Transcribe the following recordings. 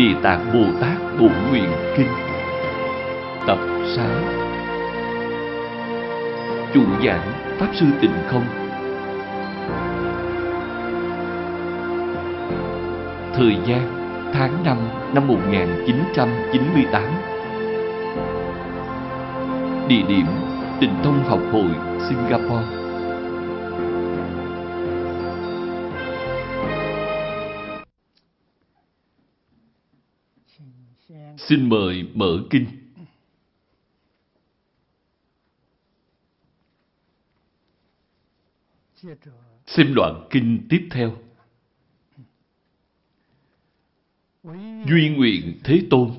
Địa Tạng Bồ Tát Bộ Nguyện Kinh. Tập 6 Chủ giảng Pháp Sư Tịnh Không. Thời gian, tháng 5 năm 1998 Địa điểm, Tịnh Thông Học Hội, Singapore. Xin mời mở kinh. Xem đoạn kinh tiếp theo. Duy nguyện Thế Tôn,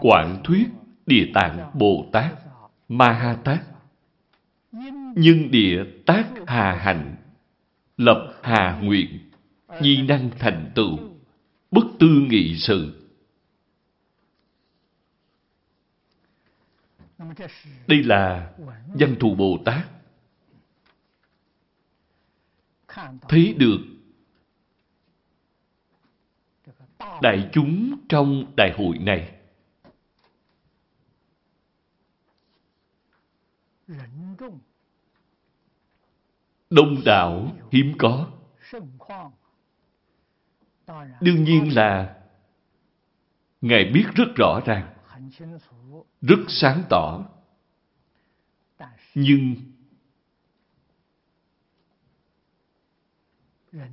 Quảng thuyết Địa Tạng Bồ Tát Ma Ha Tát, Nhân địa tác hà hạnh, Lập hà nguyện, Nhi năng thành tựu, Bất tư nghị sự Đây là văn thù Bồ Tát. Thấy được đại chúng trong đại hội này. Đông đảo hiếm có. Đương nhiên là ngài biết rất rõ ràng rất sáng tỏ. Nhưng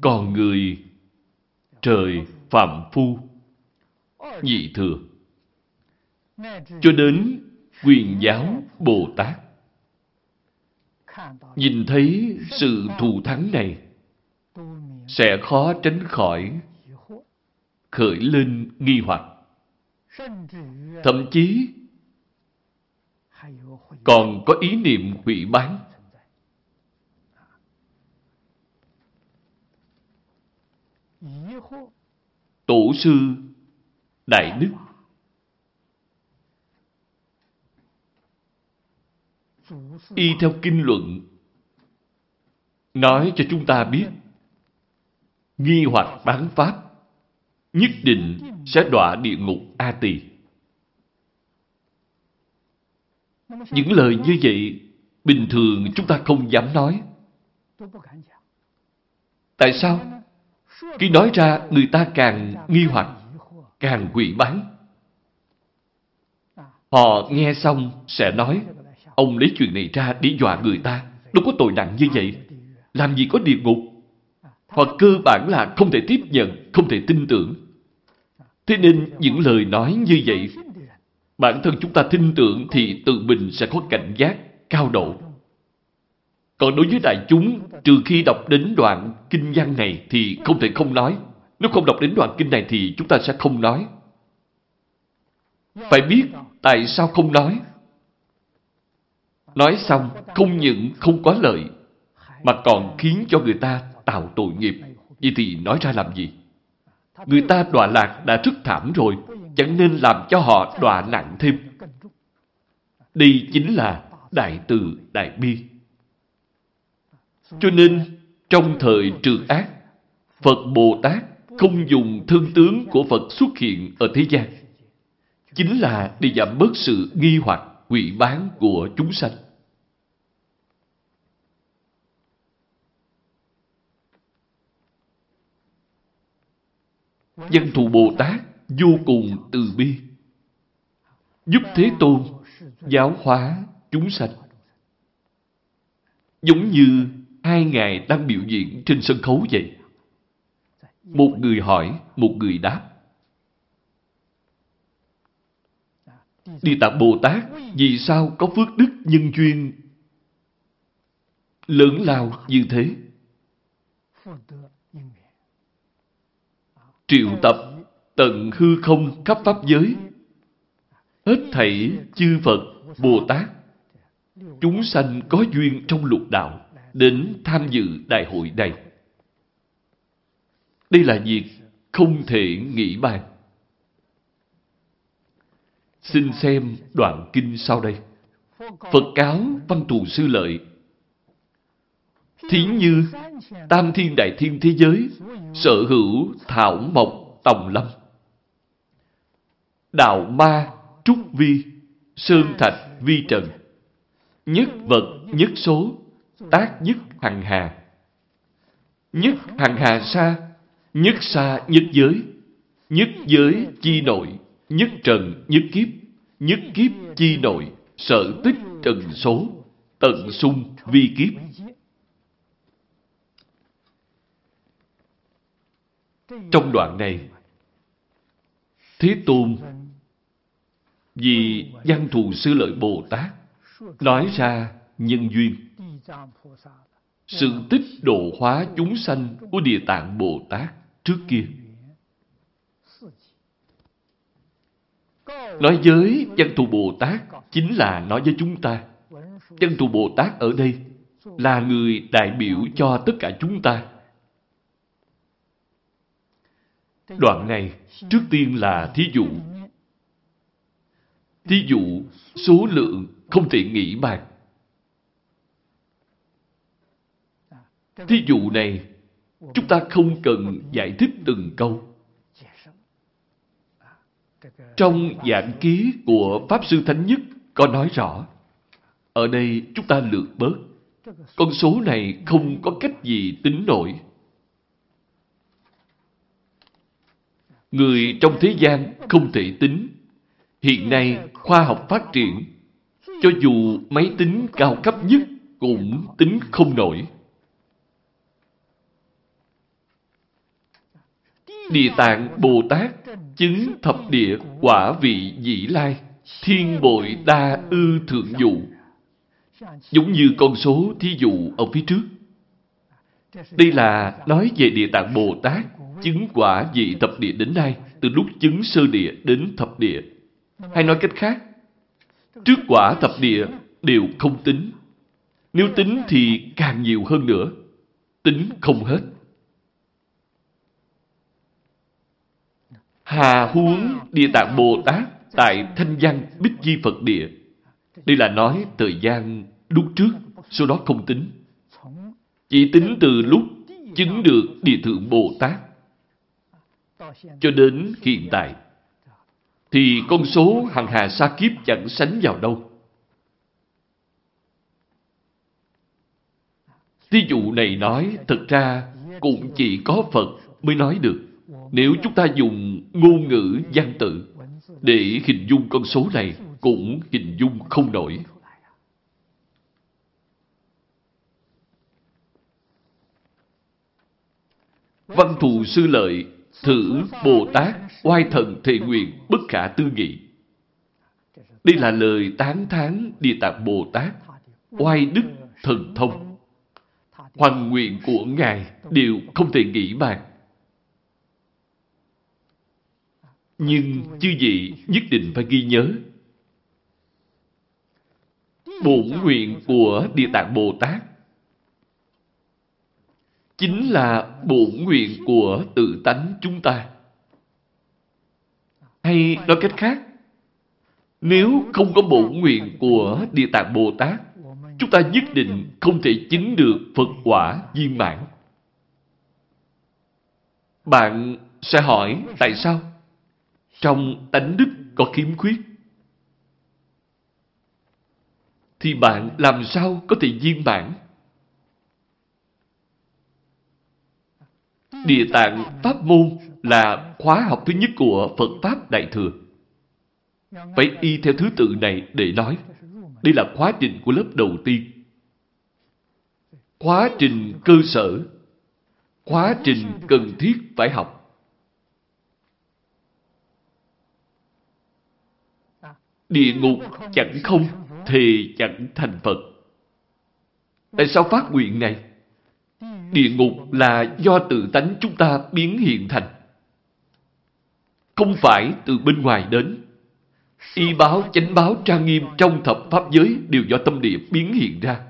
còn người trời phạm phu, nhị thừa cho đến quyền giáo Bồ Tát nhìn thấy sự thù thắng này, sẽ khó tránh khỏi khởi lên nghi hoặc thậm chí còn có ý niệm hủy bán. Tổ sư Đại Đức Y theo kinh luận nói cho chúng ta biết, nghi hoặc bán pháp nhất định sẽ đọa địa ngục A Tỳ. Những lời như vậy, bình thường chúng ta không dám nói. Tại sao? Khi nói ra, người ta càng nghi hoặc, càng quỷ bán. Họ nghe xong sẽ nói, ông lấy chuyện này ra để dọa người ta. Đâu có tội nặng như vậy. Làm gì có địa ngục? Hoặc cơ bản là không thể tiếp nhận, không thể tin tưởng. Thế nên những lời nói như vậy Bản thân chúng ta tin tưởng thì tự mình sẽ có cảnh giác, cao độ. Còn đối với đại chúng, trừ khi đọc đến đoạn kinh văn này thì không thể không nói. Nếu không đọc đến đoạn kinh này thì chúng ta sẽ không nói. Phải biết tại sao không nói. Nói xong không những không có lợi, mà còn khiến cho người ta tạo tội nghiệp. Vậy thì nói ra làm gì? Người ta đọa lạc đã rất thảm rồi, chẳng nên làm cho họ đọa nặng thêm. Đây chính là đại từ đại bi. Cho nên, trong thời trừ ác, Phật Bồ Tát không dùng thương tướng của Phật xuất hiện ở thế gian. Chính là để giảm bớt sự nghi hoặc, quỷ bán của chúng sanh. Dân thù Bồ Tát vô cùng từ bi, giúp Thế Tôn giáo hóa chúng sanh. Giống như hai ngài đang biểu diễn trên sân khấu vậy. Một người hỏi, một người đáp. Đi tạp Bồ Tát vì sao có phước đức nhân duyên lớn lao như thế? Triệu tập tận hư không khắp pháp giới. Hết thảy chư Phật, Bồ Tát, chúng sanh có duyên trong lục đạo đến tham dự đại hội này. Đây là việc không thể nghĩ bàn. Xin xem đoạn kinh sau đây. Phật cáo văn thù sư lợi. Thí như tam thiên đại thiên thế giới sở hữu thảo mộc tòng lâm đạo ma, trúc vi, sơn thạch, vi trần. Nhất vật, nhất số, tác nhất hằng hà. Nhất hằng hà sa, nhất sa nhất giới, nhất giới chi nội, nhất trần nhất kiếp, nhất kiếp chi nội, sở tích trần số, tận sung vi kiếp. Trong đoạn này, Thế Tôn vì văn thù sư lợi Bồ Tát nói ra nhân duyên sự tích độ hóa chúng sanh của Địa Tạng Bồ Tát trước kia. Nói với văn thù Bồ Tát chính là nói với chúng ta. Văn thù Bồ Tát ở đây là người đại biểu cho tất cả chúng ta. Đoạn này trước tiên là thí dụ. Thí dụ số lượng không thể nghĩ bàn. Thí dụ này, chúng ta không cần giải thích từng câu. Trong giảng ký của Pháp Sư Thánh Nhất có nói rõ, ở đây chúng ta lược bớt. Con số này không có cách gì tính nổi. Người trong thế gian không thể tính. Hiện nay khoa học phát triển, cho dù máy tính cao cấp nhất cũng tính không nổi. Địa Tạng Bồ Tát chứng thập địa quả vị dĩ lai, thiên bội đa ư thượng dụ. Giống như con số thí dụ ở phía trước. Đây là nói về Địa Tạng Bồ Tát chứng quả vị thập địa đến nay, từ lúc chứng sơ địa đến thập địa. Hay nói cách khác, trước quả thập địa đều không tính. Nếu tính thì càng nhiều hơn nữa. Tính không hết. Hà huống Địa Tạng Bồ Tát tại Thanh Văn Bích Di Phật Địa. Đây là nói thời gian lúc trước, sau đó không tính. Chỉ tính từ lúc chứng được Địa Thượng Bồ Tát cho đến hiện tại, thì con số hằng hà sa kiếp chẳng sánh vào đâu. Thí dụ này nói, thật ra cũng chỉ có Phật mới nói được. Nếu chúng ta dùng ngôn ngữ văn tự để hình dung con số này cũng hình dung không nổi. Văn thù sư lợi thử Bồ Tát oai thần thề nguyện, bất khả tư nghị. Đây là lời tán thán Địa Tạng Bồ Tát oai đức thần thông. Hoàng nguyện của Ngài đều không thể nghĩ bàn. Nhưng chư vị nhất định phải ghi nhớ. Bổn nguyện của Địa Tạng Bồ Tát chính là bổn nguyện của tự tánh chúng ta. Hay nói cách khác, nếu không có bổn nguyện của Địa Tạng Bồ Tát, chúng ta nhất định không thể chứng được Phật quả viên mãn. Bạn sẽ hỏi tại sao? Trong tánh đức có khiếm khuyết. Thì bạn làm sao có thể viên mãn? Địa tạng Pháp môn là khóa học thứ nhất của Phật Pháp Đại Thừa. Phải y theo thứ tự này để nói. Đây là khóa trình của lớp đầu tiên. Khóa trình cơ sở. Khóa trình cần thiết phải học. Địa ngục chẳng không, thì chẳng thành Phật. Tại sao phát nguyện này? Địa ngục là do tự tánh chúng ta biến hiện thành. Không phải từ bên ngoài đến. Y báo, chánh báo, trang nghiêm trong thập pháp giới đều do tâm địa biến hiện ra.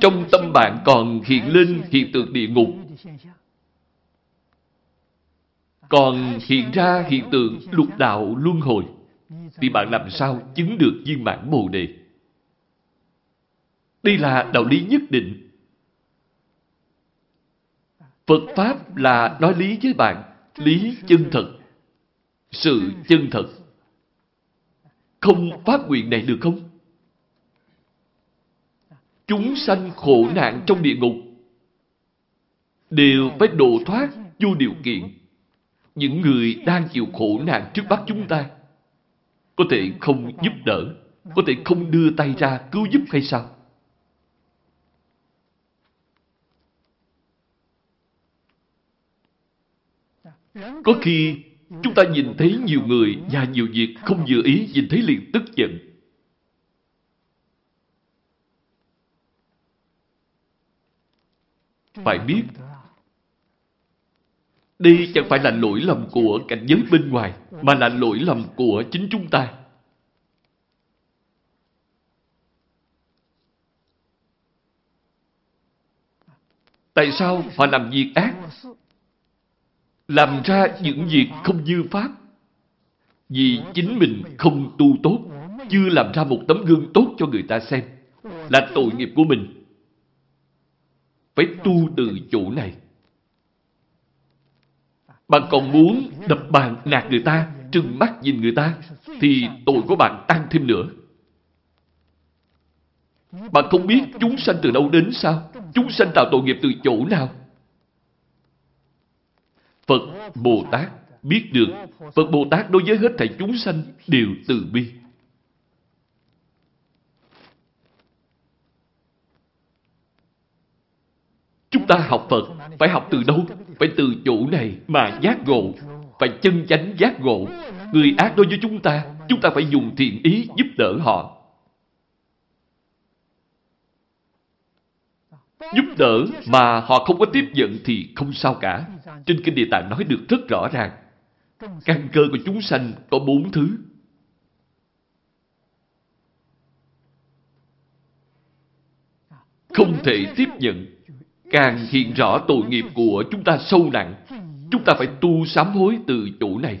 Trong tâm bạn còn hiện lên hiện tượng địa ngục. Còn hiện ra hiện tượng lục đạo luân hồi thì bạn làm sao chứng được viên mãn Bồ Đề? Đây là đạo lý nhất định. Phật Pháp là nói lý với bạn, lý chân thật, sự chân thật. Không phát nguyện này được không? Chúng sanh khổ nạn trong địa ngục đều phải độ thoát vô điều kiện. Những người đang chịu khổ nạn trước mắt chúng ta có thể không giúp đỡ, có thể không đưa tay ra cứu giúp hay sao? Có khi chúng ta nhìn thấy nhiều người và nhiều việc không vừa ý nhìn thấy liền tức giận. Phải biết, đây chẳng phải là lỗi lầm của cảnh giới bên ngoài, mà là lỗi lầm của chính chúng ta. Tại sao họ làm việc ác? Làm ra những việc không như Pháp. Vì chính mình không tu tốt, chưa làm ra một tấm gương tốt cho người ta xem. Là tội nghiệp của mình. Phải tu từ chỗ này. Bạn còn muốn đập bàn nạt người ta, trừng mắt nhìn người ta, thì tội của bạn tăng thêm nữa. Bạn không biết chúng sanh từ đâu đến sao? Chúng sanh tạo tội nghiệp từ chỗ nào? Phật Bồ Tát biết được Phật Bồ Tát đối với hết thảy chúng sanh đều từ bi. Chúng ta học Phật phải học từ đâu? Phải từ chỗ này mà giác ngộ. Phải chân chánh giác ngộ. Người ác đối với chúng ta, chúng ta phải dùng thiện ý giúp đỡ họ. Giúp đỡ mà họ không có tiếp nhận thì không sao cả. Trên Kinh Địa Tạng nói được rất rõ ràng. Căn cơ của chúng sanh có bốn thứ. Không thể tiếp nhận. Càng hiện rõ tội nghiệp của chúng ta sâu nặng. Chúng ta phải tu sám hối từ chỗ này.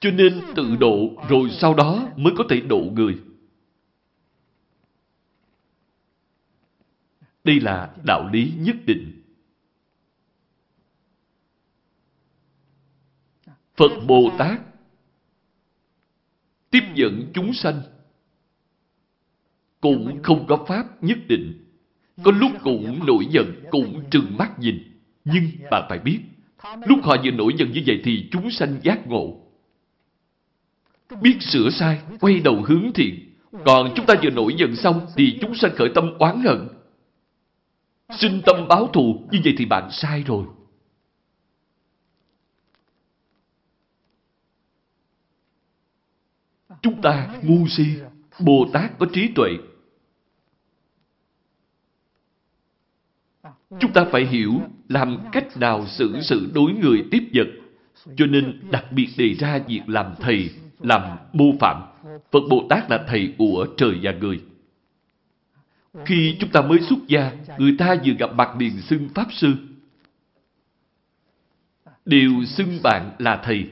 Cho nên tự độ rồi sau đó mới có thể độ người. Đây là đạo lý nhất định. Phật Bồ Tát tiếp nhận chúng sanh cũng không có pháp nhất định. Có lúc cũng nổi giận, cũng trừng mắt nhìn. Nhưng bạn phải biết, lúc họ vừa nổi giận như vậy thì chúng sanh giác ngộ. Biết sửa sai, quay đầu hướng thiện. Còn chúng ta vừa nổi giận xong thì chúng sanh khởi tâm oán hận. Sinh tâm báo thù, như vậy thì bạn sai rồi. Chúng ta ngu si, Bồ Tát có trí tuệ. Chúng ta phải hiểu làm cách nào xử sự đối người tiếp vật. Cho nên đặc biệt đề ra việc làm thầy, làm mô phạm. Phật Bồ Tát là thầy của trời và người. Khi chúng ta mới xuất gia, người ta vừa gặp mặt liền xưng Pháp Sư. Đều xưng bạn là Thầy.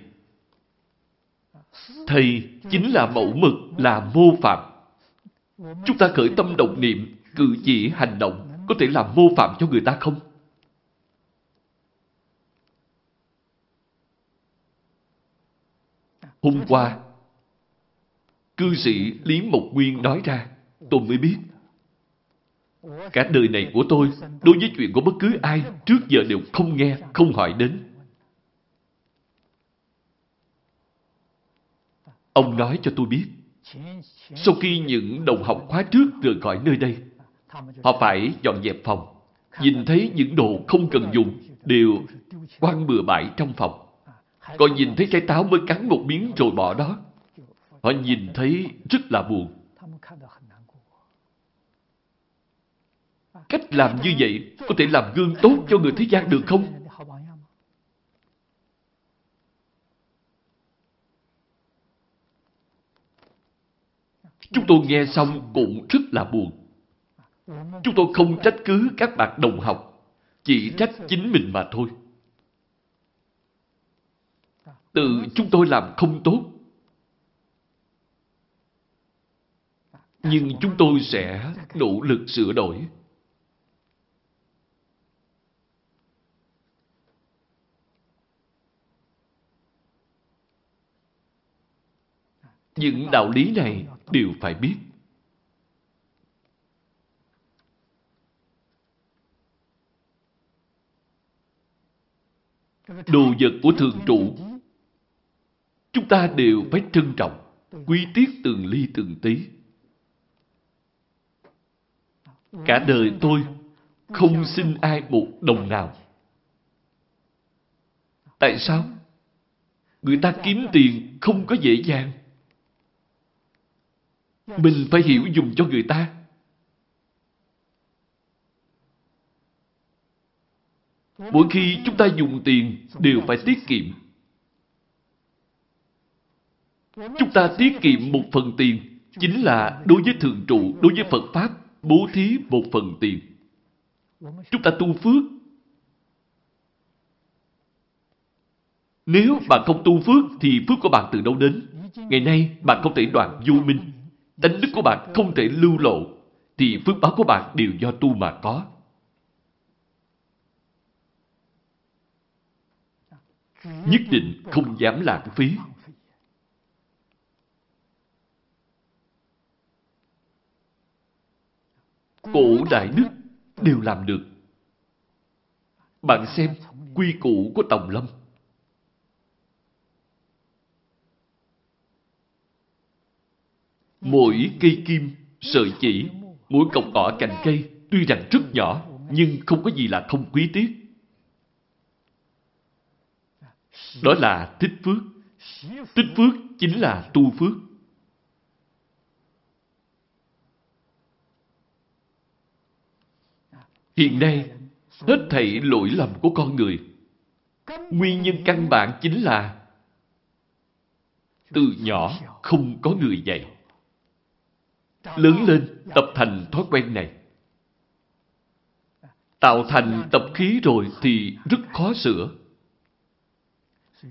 Thầy chính là mẫu mực, là mô phạm. Chúng ta khởi tâm động niệm, cử chỉ, hành động có thể làm mô phạm cho người ta không? Hôm qua, cư sĩ Lý Mộc Nguyên nói ra, tôi mới biết Cả đời này của tôi, đối với chuyện của bất cứ ai, trước giờ đều không nghe, không hỏi đến. Ông nói cho tôi biết, sau khi những đồng học khóa trước rời khỏi nơi đây, họ phải dọn dẹp phòng. Nhìn thấy những đồ không cần dùng đều quăng bừa bãi trong phòng. Còn nhìn thấy trái táo mới cắn một miếng rồi bỏ đó. Họ nhìn thấy rất là buồn. Cách làm như vậy có thể làm gương tốt cho người thế gian được không? Chúng tôi nghe xong cũng rất là buồn. Chúng tôi không trách cứ các bạn đồng học, chỉ trách chính mình mà thôi. Tự chúng tôi làm không tốt. Nhưng chúng tôi sẽ nỗ lực sửa đổi. Những đạo lý này đều phải biết. Đồ vật của thường trụ chúng ta đều phải trân trọng, quý tiếc từng ly từng tí. Cả đời tôi không xin ai một đồng nào. Tại sao? Người ta kiếm tiền không có dễ dàng. Mình phải hiểu dùng cho người ta. Mỗi khi chúng ta dùng tiền đều phải tiết kiệm. Chúng ta tiết kiệm một phần tiền chính là đối với thường trụ, đối với Phật Pháp bố thí một phần tiền. Chúng ta tu phước. Nếu bạn không tu phước thì phước của bạn từ đâu đến? Ngày nay bạn không thể đoạn vô minh. Tánh đức của bạn không thể lưu lộ, thì phước báo của bạn đều do tu mà có. Nhất định không dám lãng phí. Cổ Đại Đức đều làm được. Bạn xem quy củ của Tòng Lâm. Mỗi cây kim, sợi chỉ, mỗi cọng cỏ cành cây tuy rằng rất nhỏ nhưng không có gì là không quý tiếc. Đó là tích phước. Tích phước chính là tu phước. Hiện nay, hết thảy lỗi lầm của con người. Nguyên nhân căn bản chính là từ nhỏ không có người dạy. Lớn lên tập thành thói quen này. Tạo thành tập khí rồi thì rất khó sửa.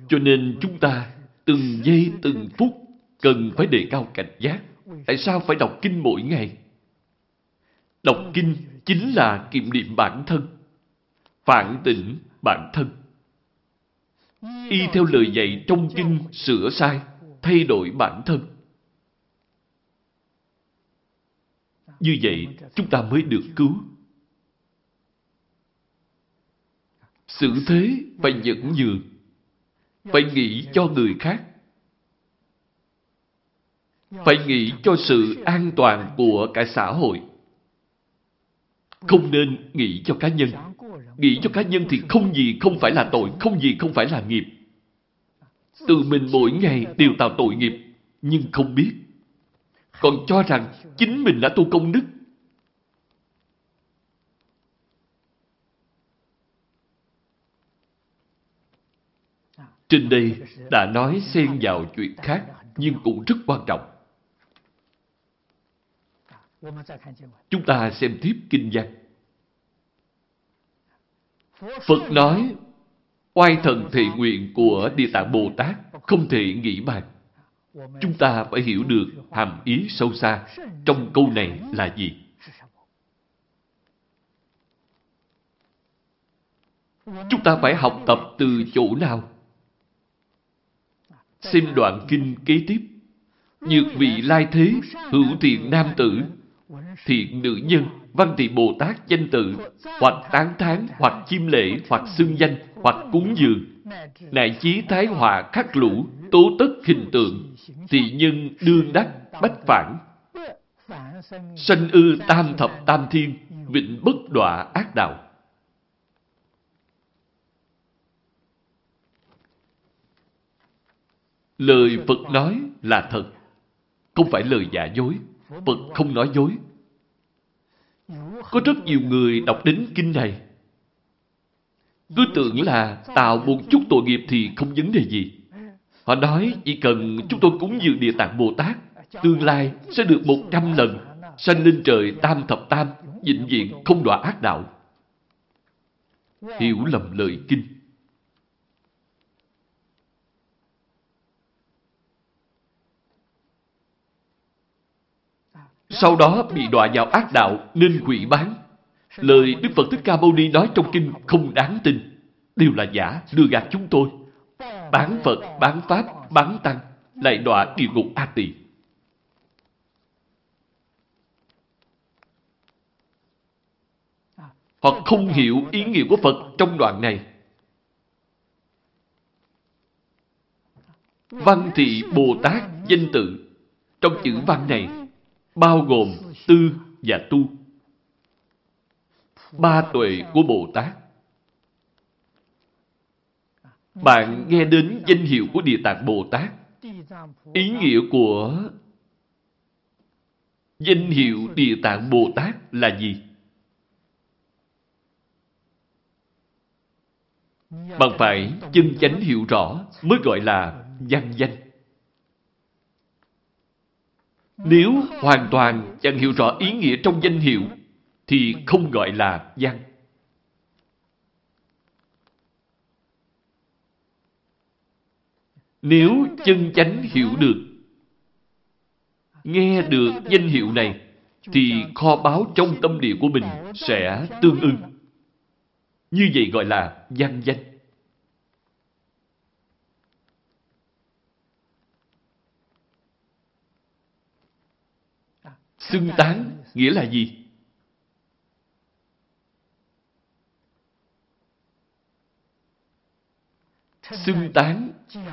Cho nên chúng ta từng giây từng phút cần phải đề cao cảnh giác. Tại sao phải đọc kinh mỗi ngày? Đọc kinh chính là kiểm điểm bản thân, phản tỉnh bản thân. Y theo lời dạy trong kinh sửa sai, thay đổi bản thân. Như vậy, chúng ta mới được cứu. Sự thế phải nhẫn nhường, phải nghĩ cho người khác. Phải nghĩ cho sự an toàn của cả xã hội. Không nên nghĩ cho cá nhân. Nghĩ cho cá nhân thì không gì không phải là tội, không gì không phải là nghiệp. Tự mình mỗi ngày đều tạo tội nghiệp, nhưng không biết. Còn cho rằng chính mình đã tu công đức. Trên đây đã nói xen vào chuyện khác, nhưng cũng rất quan trọng. Chúng ta xem tiếp kinh văn. Phật nói, oai thần thị nguyện của Địa Tạng Bồ Tát không thể nghĩ bàn. Chúng ta phải hiểu được hàm ý sâu xa trong câu này là gì. Chúng ta phải học tập từ chỗ nào? Xem đoạn kinh kế tiếp. Nhược vị lai thế, hữu thiện nam tử, thiện nữ nhân, văn thị Bồ Tát danh tự, hoặc tán thán, hoặc chim lễ, hoặc xưng danh, hoặc cúng dường, nại chí thái họa khắc lũ, tố tất hình tượng, thì nhân đương đắc, bách phản. Sanh ư tam thập tam thiên, vịnh bất đọa ác đạo. Lời Phật nói là thật, không phải lời giả dối. Phật không nói dối. Có rất nhiều người đọc đến kinh này. Cứ tưởng là tạo một chút tội nghiệp thì không vấn đề gì. Họ nói chỉ cần chúng tôi cúng dường Địa Tạng Bồ Tát, tương lai sẽ được một trăm lần, sanh lên trời tam thập tam, vĩnh viễn không đọa ác đạo. Hiểu lầm lời kinh. sau đó bị đọa vào ác đạo nên hủy bán. Lời Đức Phật Thích Ca Mâu Ni nói trong kinh không đáng tin, đều là giả, đưa gạt chúng tôi. Bán Phật, bán Pháp, bán Tăng, lại đọa địa ngục A Tỳ. hoặc không hiểu ý nghĩa của Phật trong đoạn này. Văn thị Bồ Tát danh tự trong chữ văn này bao gồm tư và tu. Ba tuệ của Bồ Tát. Bạn nghe đến danh hiệu của Địa Tạng Bồ Tát. Ý nghĩa của danh hiệu Địa Tạng Bồ Tát là gì? Bạn phải chân chánh hiểu rõ mới gọi là văn danh. Nếu hoàn toàn chẳng hiểu rõ ý nghĩa trong danh hiệu thì không gọi là văn. Nếu chân chánh hiểu được, nghe được danh hiệu này, thì kho báu trong tâm địa của mình sẽ tương ưng. Như vậy gọi là văn danh. Xưng tán nghĩa là gì? Xưng tán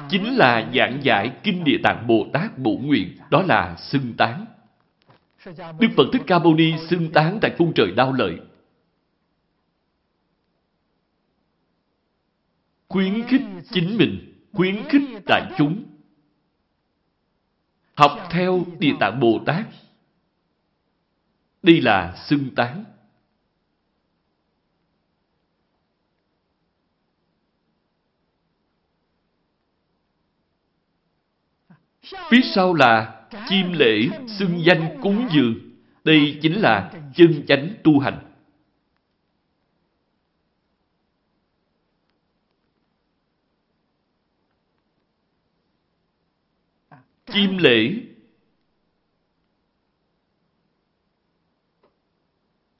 chính là giảng giải Kinh Địa Tạng Bồ Tát Bổ Nguyện, đó là xưng tán. Đức Phật Thích Ca Mâu Ni xưng tán tại cung trời đau lợi. Khuyến khích chính mình, khuyến khích đại chúng. Học theo Địa Tạng Bồ Tát. Đây là xưng tán. Phía sau là chim lễ, xưng danh cúng dường. Đây chính là chân chánh tu hành. Chim lễ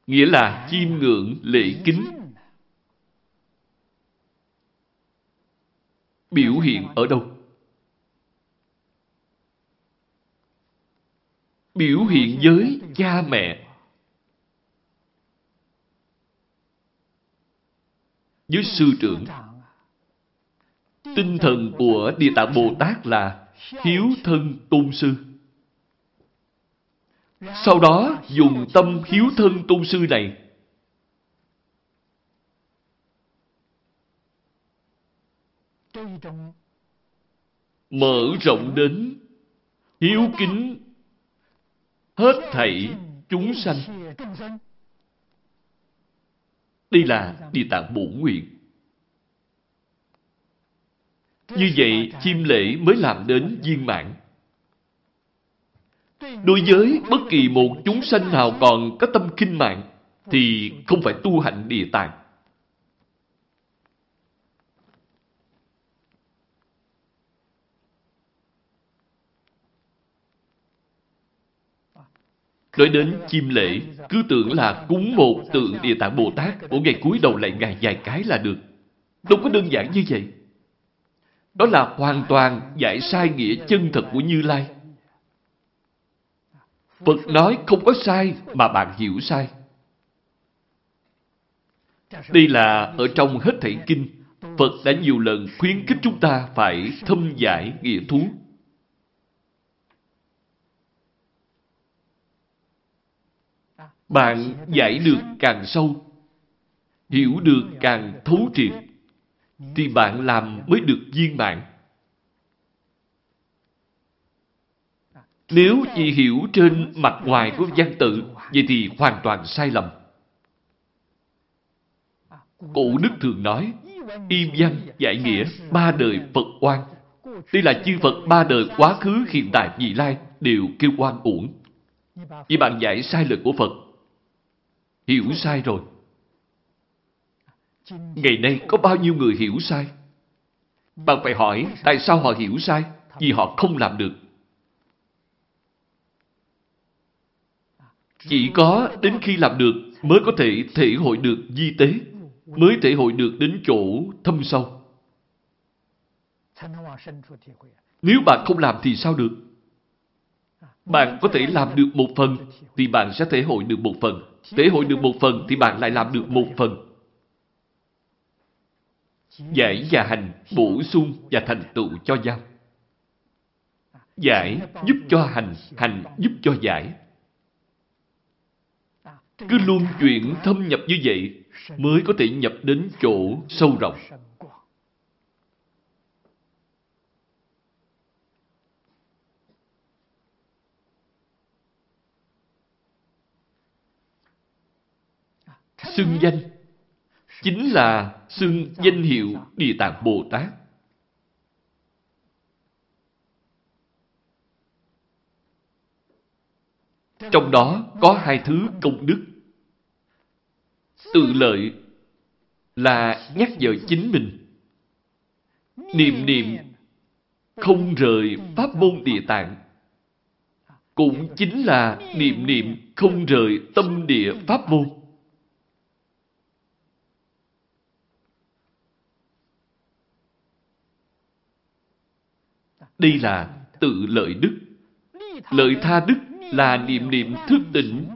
nghĩa là chiêm ngưỡng lễ kính. Biểu hiện ở đâu? Biểu hiện với cha mẹ. Với sư trưởng, tinh thần của địa tạng bồ tát là hiếu thân tôn sư. Sau đó, dùng tâm hiếu thân tôn sư này, mở rộng đến hiếu kính hết thảy chúng sanh. Đây là Địa Tạng Bổn Nguyện. Như vậy, chim lễ mới làm đến viên mãn. Đối với bất kỳ một chúng sanh nào còn có tâm kinh mạng, thì không phải tu hạnh địa tạng. Nói đến chim lễ, cứ tưởng là cúng một tượng Địa Tạng Bồ Tát, mỗi ngày cúi đầu lại ngài vài cái là được. Đâu có đơn giản như vậy. Đó là hoàn toàn giải sai nghĩa chân thật của Như Lai. Phật nói không có sai mà bạn hiểu sai. Đây là ở trong hết thảy kinh, Phật đã nhiều lần khuyến khích chúng ta phải thâm giải nghĩa thú. Bạn giải được càng sâu, hiểu được càng thấu triệt, thì bạn làm mới được viên mãn. Nếu chỉ hiểu trên mặt ngoài của văn tự, vậy thì hoàn toàn sai lầm. Cổ Đức thường nói, y văn giải nghĩa ba đời Phật oan. Đây là chư Phật ba đời quá khứ, hiện tại, vị lai đều kêu oan uổng. Vì bạn giải sai lời của Phật, hiểu sai rồi. Ngày nay có bao nhiêu người hiểu sai? Bạn phải hỏi tại sao họ hiểu sai? Vì họ không làm được. Chỉ có đến khi làm được mới có thể thể hội được di tế, mới thể hội được đến chỗ thâm sâu. Nếu bạn không làm thì sao được? Bạn có thể làm được một phần thì bạn sẽ thể hội được một phần. Thể hội được một phần thì bạn lại làm được một phần. Giải và hành bổ sung và thành tựu cho nhau. Giải giúp cho hành, hành giúp cho giải. Cứ luôn chuyển thâm nhập như vậy mới có thể nhập đến chỗ sâu rộng. Xưng danh chính là xưng danh hiệu Địa Tạng Bồ Tát. Trong đó có hai thứ công đức. Tự lợi là nhắc nhở chính mình. Niệm niệm không rời pháp môn địa tạng. Cũng chính là niệm niệm không rời tâm địa pháp môn. Đây là tự lợi đức. Lợi tha đức là niệm niệm thức tỉnh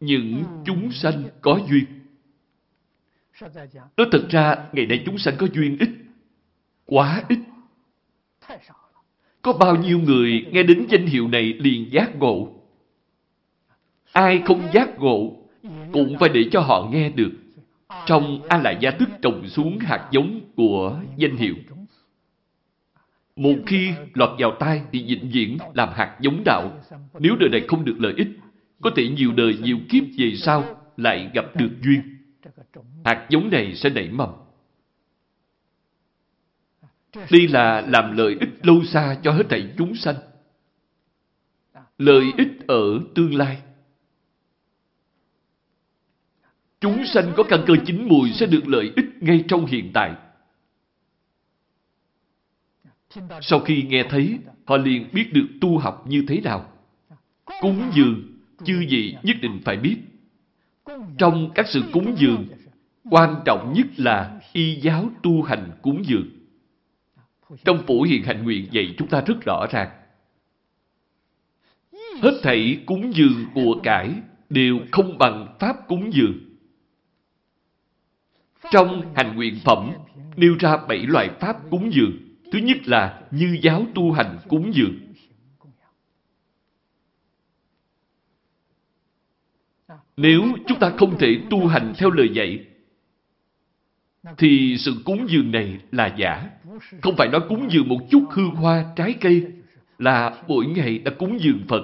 những chúng sanh có duyên. Nói thật ra, ngày nay chúng sanh có duyên ít, quá ít. Có bao nhiêu người nghe đến danh hiệu này liền giác ngộ. Ai không giác ngộ, cũng phải để cho họ nghe được. Trong A Lại Gia Tức trồng xuống hạt giống của danh hiệu. Một khi lọt vào tai thì vĩnh viễn làm hạt giống đạo. Nếu đời này không được lợi ích, có thể nhiều đời nhiều kiếp về sau lại gặp được duyên. Hạt giống này sẽ nảy mầm. Đây là làm lợi ích lâu xa cho hết thảy chúng sanh. Lợi ích ở tương lai. Chúng sanh có căn cơ chính mùi sẽ được lợi ích ngay trong hiện tại. Sau khi nghe thấy, họ liền biết được tu học như thế nào. Cúng dường, chư vị nhất định phải biết. Trong các sự cúng dường, quan trọng nhất là y giáo tu hành cúng dường. Trong phổ hiền hành nguyện dạy chúng ta rất rõ ràng. Hết thảy cúng dường của cải đều không bằng pháp cúng dường. Trong hành nguyện phẩm nêu ra bảy loại pháp cúng dường. Thứ nhất là như giáo tu hành cúng dường. Nếu chúng ta không thể tu hành theo lời dạy, thì sự cúng dường này là giả. Không phải nói cúng dường một chút hương hoa, trái cây, là mỗi ngày đã cúng dường Phật.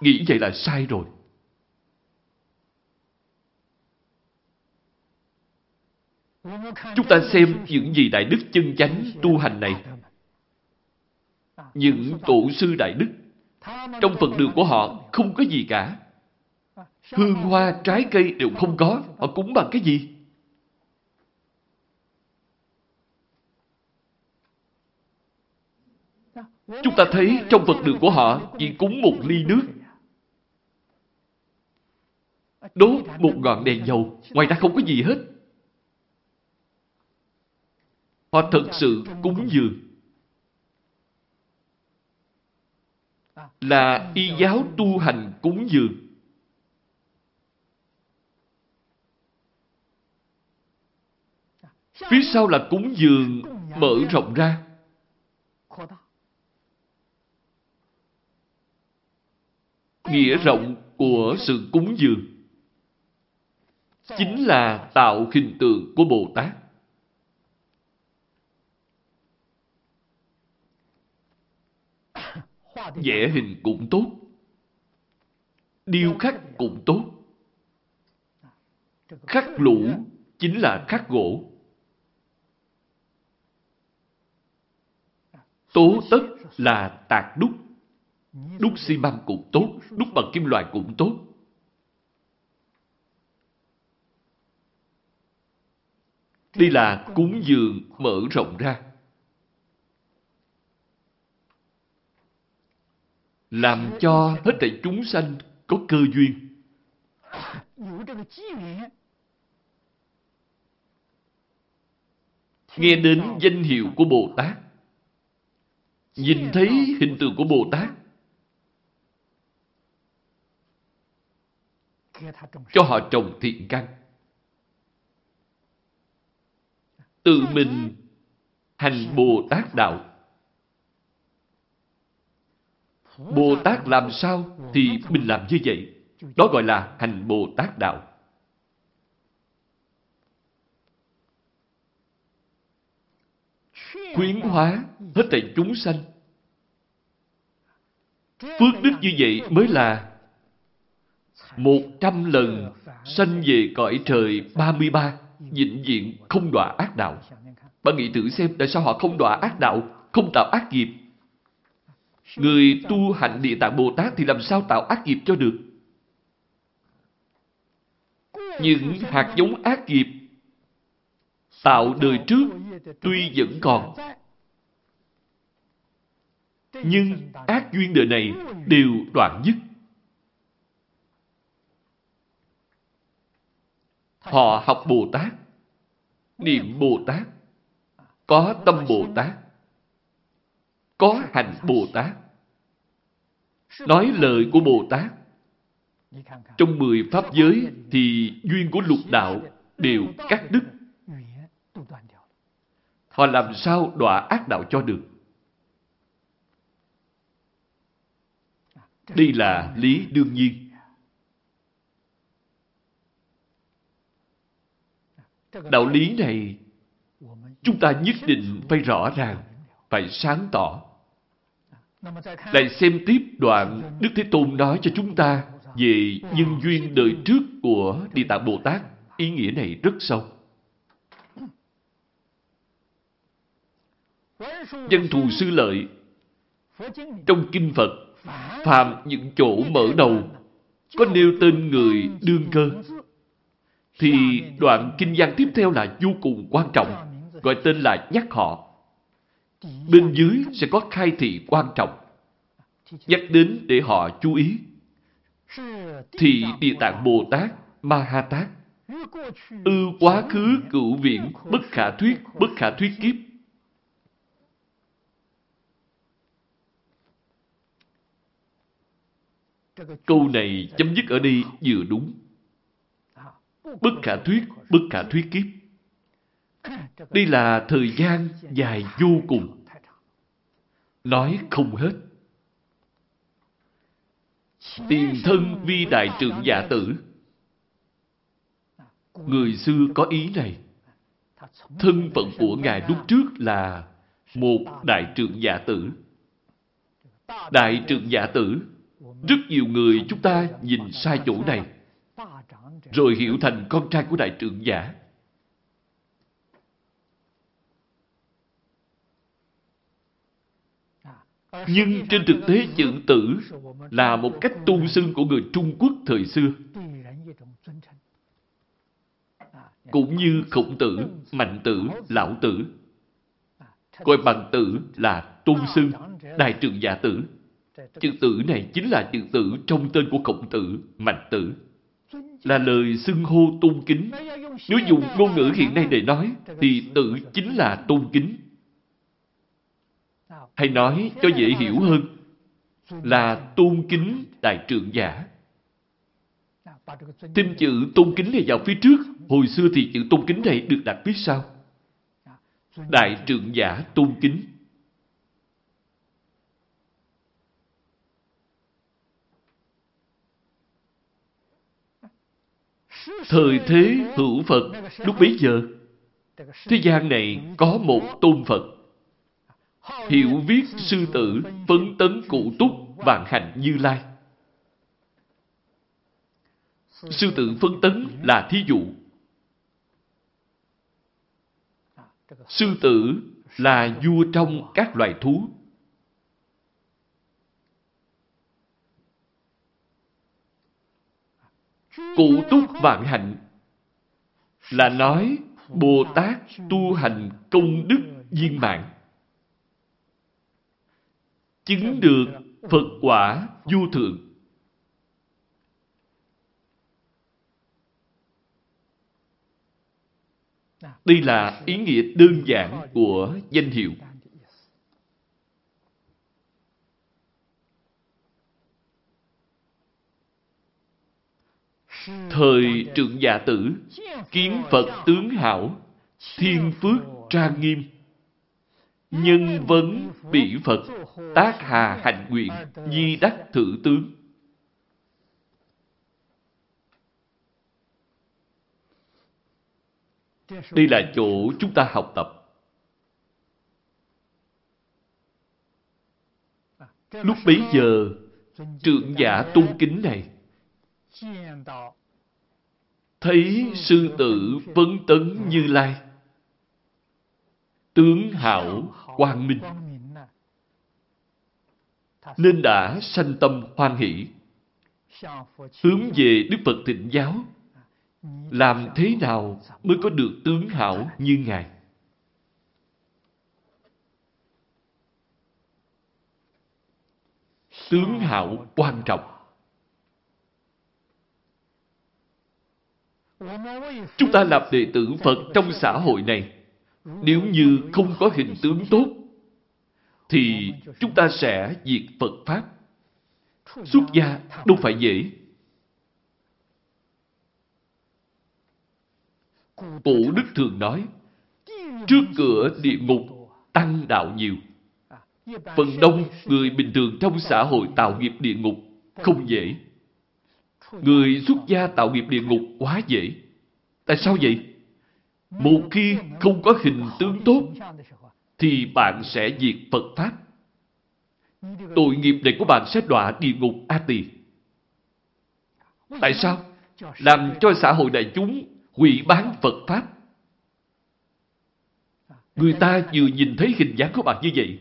Nghĩ vậy là sai rồi. Chúng ta xem những gì Đại Đức chân chánh tu hành này. Những tổ sư Đại Đức, trong phần đường của họ không có gì cả. Hương hoa, trái cây đều không có. Họ cúng bằng cái gì? Chúng ta thấy trong Phật đường của họ chỉ cúng một ly nước. Đốt một ngọn đèn dầu, ngoài ra không có gì hết. Họ thực sự cúng dường. Là y giáo tu hành cúng dường. Phía sau là cúng dường mở rộng ra. Nghĩa rộng của sự cúng dường chính là tạo hình tượng của Bồ Tát. Vẽ hình cũng tốt. Điêu khắc cũng tốt. Khắc lũ chính là khắc gỗ. Tố tất là tạc đúc. Đúc xi măng cũng tốt đúc bằng kim loại cũng tốt. Đây là cúng dường mở rộng ra làm cho hết thảy chúng sanh có cơ duyên. Nghe đến danh hiệu của Bồ Tát, nhìn thấy hình tượng của Bồ Tát, cho họ trồng thiện căn. Tự mình hành Bồ Tát Đạo. Bồ Tát làm sao thì mình làm như vậy. Đó gọi là hành Bồ Tát Đạo. Khuyến hóa hết thảy chúng sanh. Phước đức như vậy mới là một trăm lần sanh về cõi trời ba mươi ba vĩnh viễn không đọa ác đạo. Bạn nghĩ thử xem tại sao họ không đọa ác đạo, không tạo ác nghiệp. Người tu hạnh Địa Tạng Bồ Tát thì làm sao tạo ác nghiệp cho được? Những hạt giống ác nghiệp tạo đời trước tuy vẫn còn nhưng ác duyên đời này đều đoạn dứt. Họ học Bồ Tát, niệm Bồ Tát, có tâm Bồ Tát, có hành Bồ Tát, nói lời của Bồ Tát. Trong mười pháp giới thì duyên của lục đạo đều cắt đứt. Họ làm sao đọa ác đạo cho được? Đây là lý đương nhiên. Đạo lý này chúng ta nhất định phải rõ ràng, phải sáng tỏ. Lại xem tiếp đoạn Đức Thế Tôn nói cho chúng ta về nhân duyên đời trước của Địa Tạng Bồ Tát. Ý nghĩa này rất sâu. Dân thù sư lợi trong Kinh Phật phàm những chỗ mở đầu, có nêu tên người đương cơ thì đoạn kinh văn tiếp theo là vô cùng quan trọng, gọi tên là nhắc họ bên dưới sẽ có khai thị quan trọng nhắc đến để họ chú ý thị địa tạng bồ tát ma ha tát ư quá khứ cựu viện bất khả thuyết bất khả thuyết kiếp Câu này chấm dứt ở đây vừa đúng. Bất khả thuyết, bất khả thuyết kiếp. Đây là thời gian dài vô cùng. Nói không hết. Tiền thân vi đại trưởng giả tử. Người xưa có ý này. Thân phận của Ngài lúc trước là một đại trưởng giả tử. Đại trưởng giả tử rất nhiều người chúng ta nhìn sai chỗ này, rồi hiểu thành con trai của đại trưởng giả. Nhưng trên thực tế chữ tử là một cách tôn xưng của người Trung Quốc thời xưa. Cũng như khổng tử, mạnh tử, lão tử. Coi bằng tử là tôn xưng, đại trưởng giả tử. Chữ tử này chính là chữ tử trong tên của khổng tử, mạnh tử. Là lời xưng hô tôn kính. Nếu dùng ngôn ngữ hiện nay để nói, thì tử chính là tôn kính. Hay nói cho dễ hiểu hơn, là tôn kính đại trượng giả. Thêm chữ tôn kính này vào phía trước, hồi xưa thì chữ tôn kính này được đặt phía sau. Đại trượng giả tôn kính. Thời thế hữu Phật lúc bấy giờ, thế gian này có một tôn Phật. Hiểu viết sư tử, phấn tấn cụ túc, vạn hạnh như lai. Sư tử phân tấn là thí dụ. Sư tử là vua trong các loài thú. Cụ túc vạn hạnh là nói Bồ Tát tu hành công đức viên mạng Chứng được Phật quả vô thượng. Đây là ý nghĩa đơn giản của danh hiệu. Thời trượng giả tử, kiến Phật tướng hảo, thiên phước trang nghiêm. Nhân vấn bị Phật, tác hà hành nguyện, di đắc thử tướng. Đây là chỗ chúng ta học tập. Lúc bấy giờ, trượng giả tôn kính này thấy sư tử vấn tấn như lai tướng hảo quang minh. Nên đã sanh tâm hoan hỷ hướng về đức phật thịnh giáo. Làm thế nào mới có được tướng hảo như ngài? Tướng hảo quan trọng. Chúng ta làm đệ tử Phật trong xã hội này, nếu như không có hình tướng tốt, thì chúng ta sẽ diệt Phật Pháp. Xuất gia đâu phải dễ. Cổ Đức thường nói, trước cửa địa ngục tăng đạo nhiều. Phần đông người bình thường trong xã hội tạo nghiệp địa ngục không dễ. Người xuất gia tạo nghiệp địa ngục quá dễ. Tại sao vậy? Một khi không có hình tướng tốt, thì bạn sẽ diệt Phật Pháp. Tội nghiệp này của bạn sẽ đọa địa ngục A Tỳ. Tại sao? Làm cho xã hội đại chúng hủy bán Phật Pháp. Người ta vừa nhìn thấy hình dáng của bạn như vậy,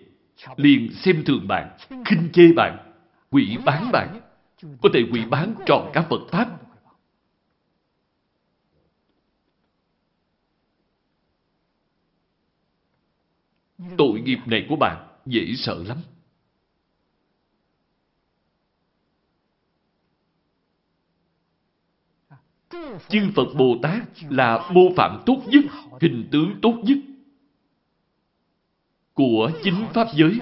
liền xem thường bạn, khinh chê bạn, hủy bán bạn có thể hủy bán trọn cả Phật Pháp. Tội nghiệp này của bạn dễ sợ lắm. Chư Phật Bồ Tát là mô phạm tốt nhất, hình tướng tốt nhất của chính Pháp giới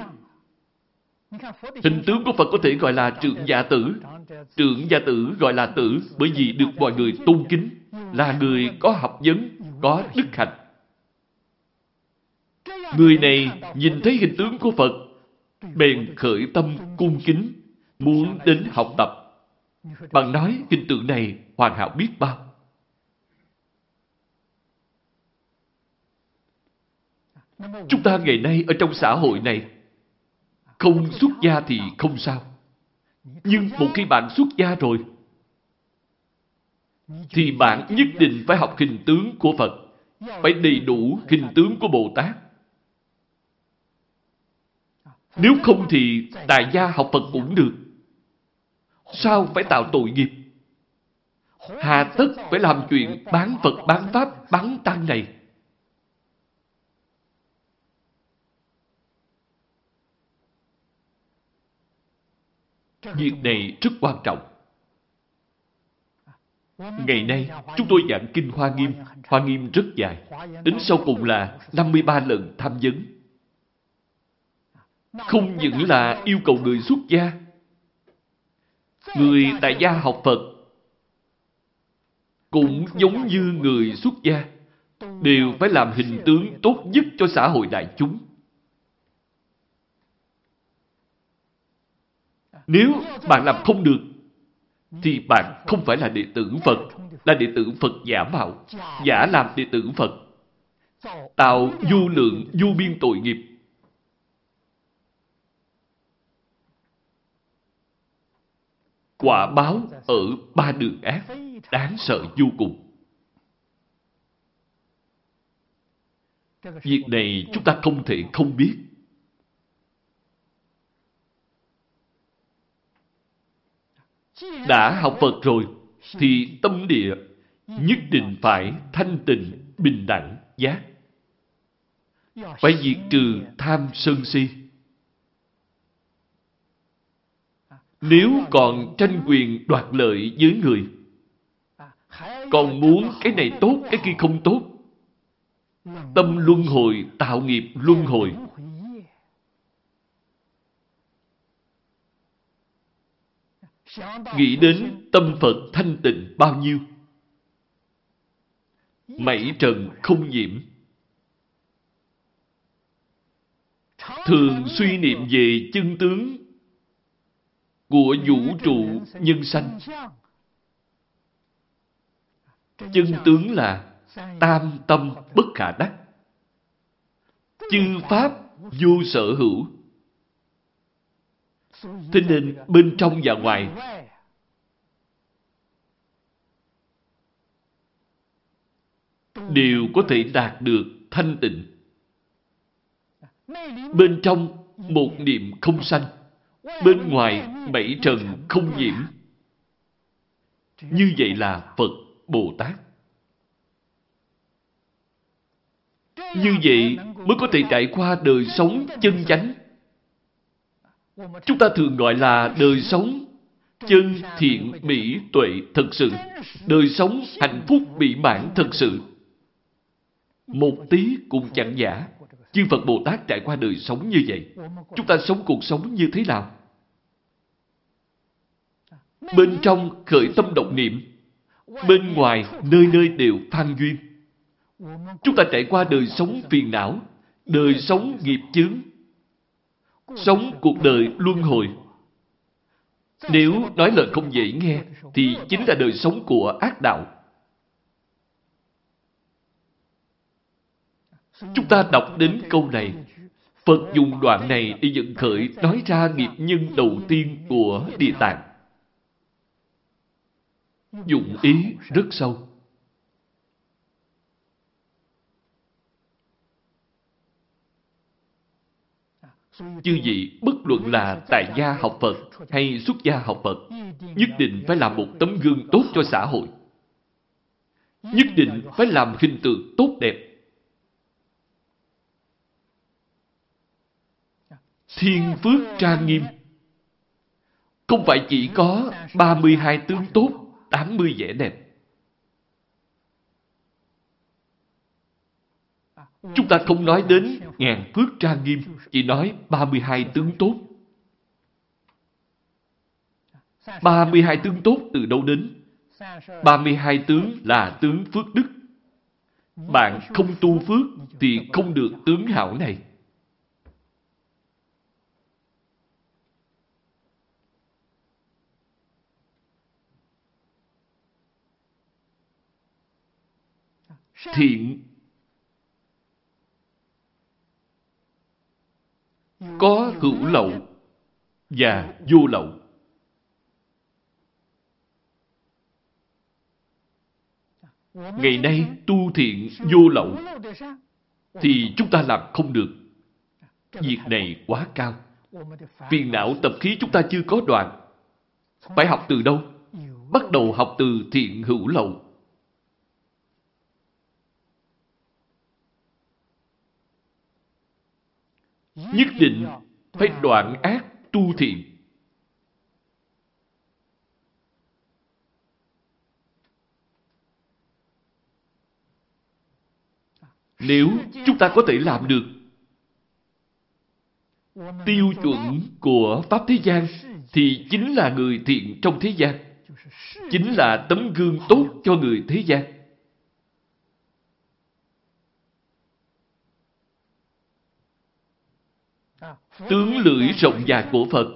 Hình tướng của Phật có thể gọi là trượng gia tử. Trượng gia tử gọi là tử bởi vì được mọi người tôn kính, là người có học vấn, có đức hạnh. Người này nhìn thấy hình tướng của Phật, bèn khởi tâm cung kính, muốn đến học tập. Bạn nói hình tượng này hoàn hảo biết bao. Chúng ta ngày nay ở trong xã hội này không xuất gia thì không sao. Nhưng một khi bạn xuất gia rồi, thì bạn nhất định phải học hình tướng của Phật, phải đầy đủ hình tướng của Bồ Tát. Nếu không thì đại gia học Phật cũng được. Sao phải tạo tội nghiệp? Hà tất phải làm chuyện bán Phật bán Pháp bán Tăng này. Việc này rất quan trọng. Ngày nay, chúng tôi giảng Kinh Hoa Nghiêm. Hoa Nghiêm rất dài. Đến sau cùng là 53 lần tham vấn. Không những là yêu cầu người xuất gia. Người tại gia học Phật cũng giống như người xuất gia đều phải làm hình tướng tốt nhất cho xã hội đại chúng. Nếu bạn làm không được, thì bạn không phải là đệ tử Phật, là đệ tử Phật giả mạo, giả làm đệ tử Phật. Tạo du lượng, du biên tội nghiệp. Quả báo ở ba đường ác, đáng sợ vô cùng. Việc này chúng ta không thể không biết. Đã học Phật rồi, thì tâm địa nhất định phải thanh tịnh, bình đẳng, giác. Phải diệt trừ tham sân si. Nếu còn tranh quyền đoạt lợi với người, còn muốn cái này tốt, cái kia không tốt, tâm luân hồi tạo nghiệp luân hồi. Nghĩ đến tâm Phật thanh tịnh bao nhiêu, mảy trần không nhiễm. Thường suy niệm về chân tướng của vũ trụ nhân sanh. Chân tướng là tam tâm bất khả đắc. Chư Pháp vô sở hữu. Thế nên bên trong và ngoài đều có thể đạt được thanh tịnh. Bên trong một niệm không sanh, bên ngoài bảy trần không nhiễm. Như vậy là Phật Bồ Tát. Như vậy mới có thể trải qua đời sống chân chánh. Chúng ta thường gọi là đời sống chân thiện mỹ tuệ thật sự. Đời sống hạnh phúc mỹ mãn thật sự. Một tí cũng chẳng giả. Chư Phật Bồ Tát trải qua đời sống như vậy. Chúng ta sống cuộc sống như thế nào? Bên trong khởi tâm động niệm, bên ngoài nơi nơi đều phan duyên. Chúng ta trải qua đời sống phiền não, đời sống nghiệp chướng, sống cuộc đời luân hồi. Nếu nói lời không dễ nghe, thì chính là đời sống của ác đạo. Chúng ta đọc đến câu này, Phật dùng đoạn này để dẫn khởi nói ra nghiệp nhân đầu tiên của Địa Tạng. Dụng ý rất sâu. Chư vị bất luận là tại gia học Phật hay xuất gia học Phật, nhất định phải làm một tấm gương tốt cho xã hội. Nhất định phải làm hình tượng tốt đẹp. Thiên phước trang nghiêm Không phải chỉ có 32 tướng tốt, 80 vẻ đẹp. Chúng ta không nói đến ngàn phước trang nghiêm, chỉ nói 32 tướng tốt. 32 tướng tốt từ đâu đến? 32 tướng là tướng phước đức. Bạn không tu phước thì không được tướng hảo này. Thiện có hữu lậu và vô lậu. Ngày nay tu thiện vô lậu thì chúng ta làm không được. Việc này quá cao. Phiền não tập khí chúng ta chưa có đoạn. Phải học từ đâu? Bắt đầu học từ thiện hữu lậu. Nhất định phải đoạn ác tu thiện. Nếu chúng ta có thể làm được tiêu chuẩn của Pháp thế gian, thì chính là người thiện trong thế gian. Chính là tấm gương tốt cho người thế gian. Tướng lưỡi rộng dài của Phật.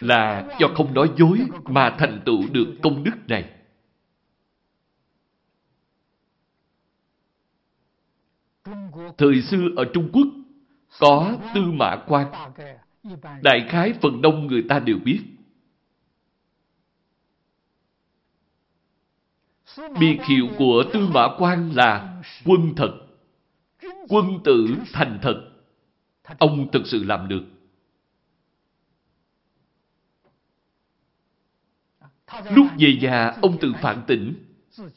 Là do không nói dối mà thành tựu được công đức này. Thời xưa ở Trung Quốc, có tư mã quan. Đại khái phần đông người ta đều biết. Biệt hiệu của tư mã quan là quân thật. Quân tử thành thật. Ông thực sự làm được. Lúc về nhà, ông tự phản tỉnh.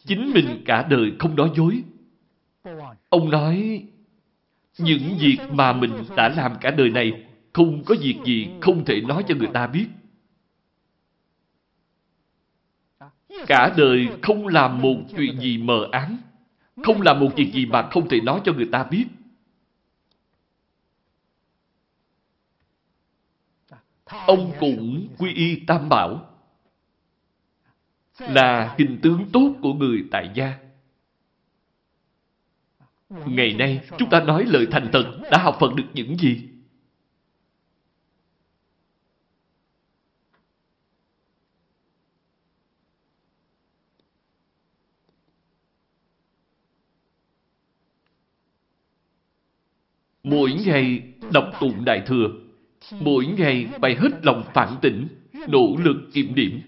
Chính mình cả đời không nói dối. Ông nói, những việc mà mình đã làm cả đời này không có việc gì không thể nói cho người ta biết. Cả đời không làm một chuyện gì mờ ám, không làm một việc gì mà không thể nói cho người ta biết. Ông cũng quy y tam bảo, là hình tướng tốt của người tại gia. Ngày nay, chúng ta nói lời thành thật đã học Phật được những gì? Mỗi ngày đọc tụng Đại Thừa, mỗi ngày phải hết lòng phản tỉnh, nỗ lực kiểm điểm.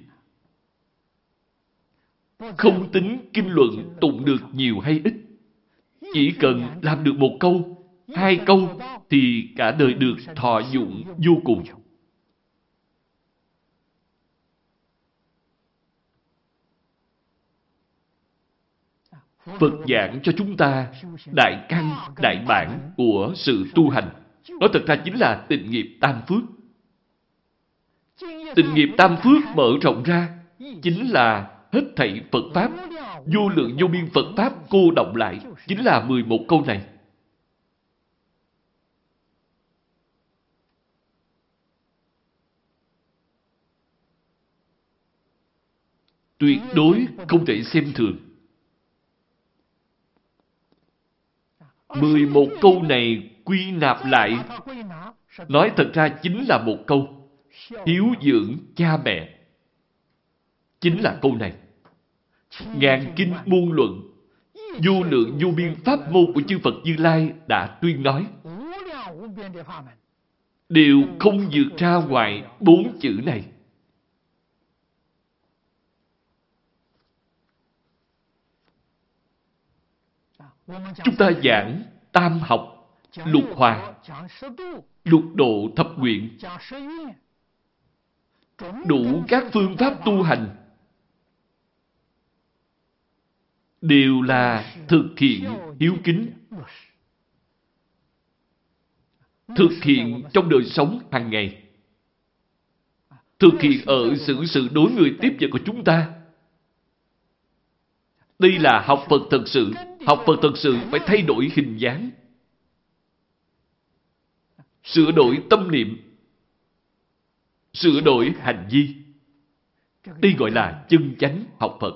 Không tính kinh luận tụng được nhiều hay ít. Chỉ cần làm được một câu, hai câu thì cả đời được thọ dụng vô cùng. Phật giảng cho chúng ta đại căn, đại bản của sự tu hành. Đó thật ra chính là tình nghiệp tam phước. Tình nghiệp tam phước mở rộng ra chính là hết thảy Phật Pháp, vô lượng vô biên Phật Pháp cô động lại chính là 11 câu này. Tuyệt đối không thể xem thường. 11 câu này quy nạp lại. Nói thật ra chính là một câu hiếu dưỡng cha mẹ. Chính là câu này. Ngàn kinh muôn luận, vô lượng vô biên pháp môn của chư Phật Như Lai đã tuyên nói. Đều không vượt ra ngoài bốn chữ này. Chúng ta giảng tam học, lục hòa, lục độ thập nguyện, đủ các phương pháp tu hành. Đều là thực hiện hiếu kính thực hiện trong đời sống hàng ngày thực hiện ở sự sự đối người tiếp vật của chúng ta đây là học Phật thật sự Học Phật thật sự phải thay đổi hình dáng. Sửa đổi tâm niệm. Sửa đổi hành vi. Đây gọi là chân chánh học Phật.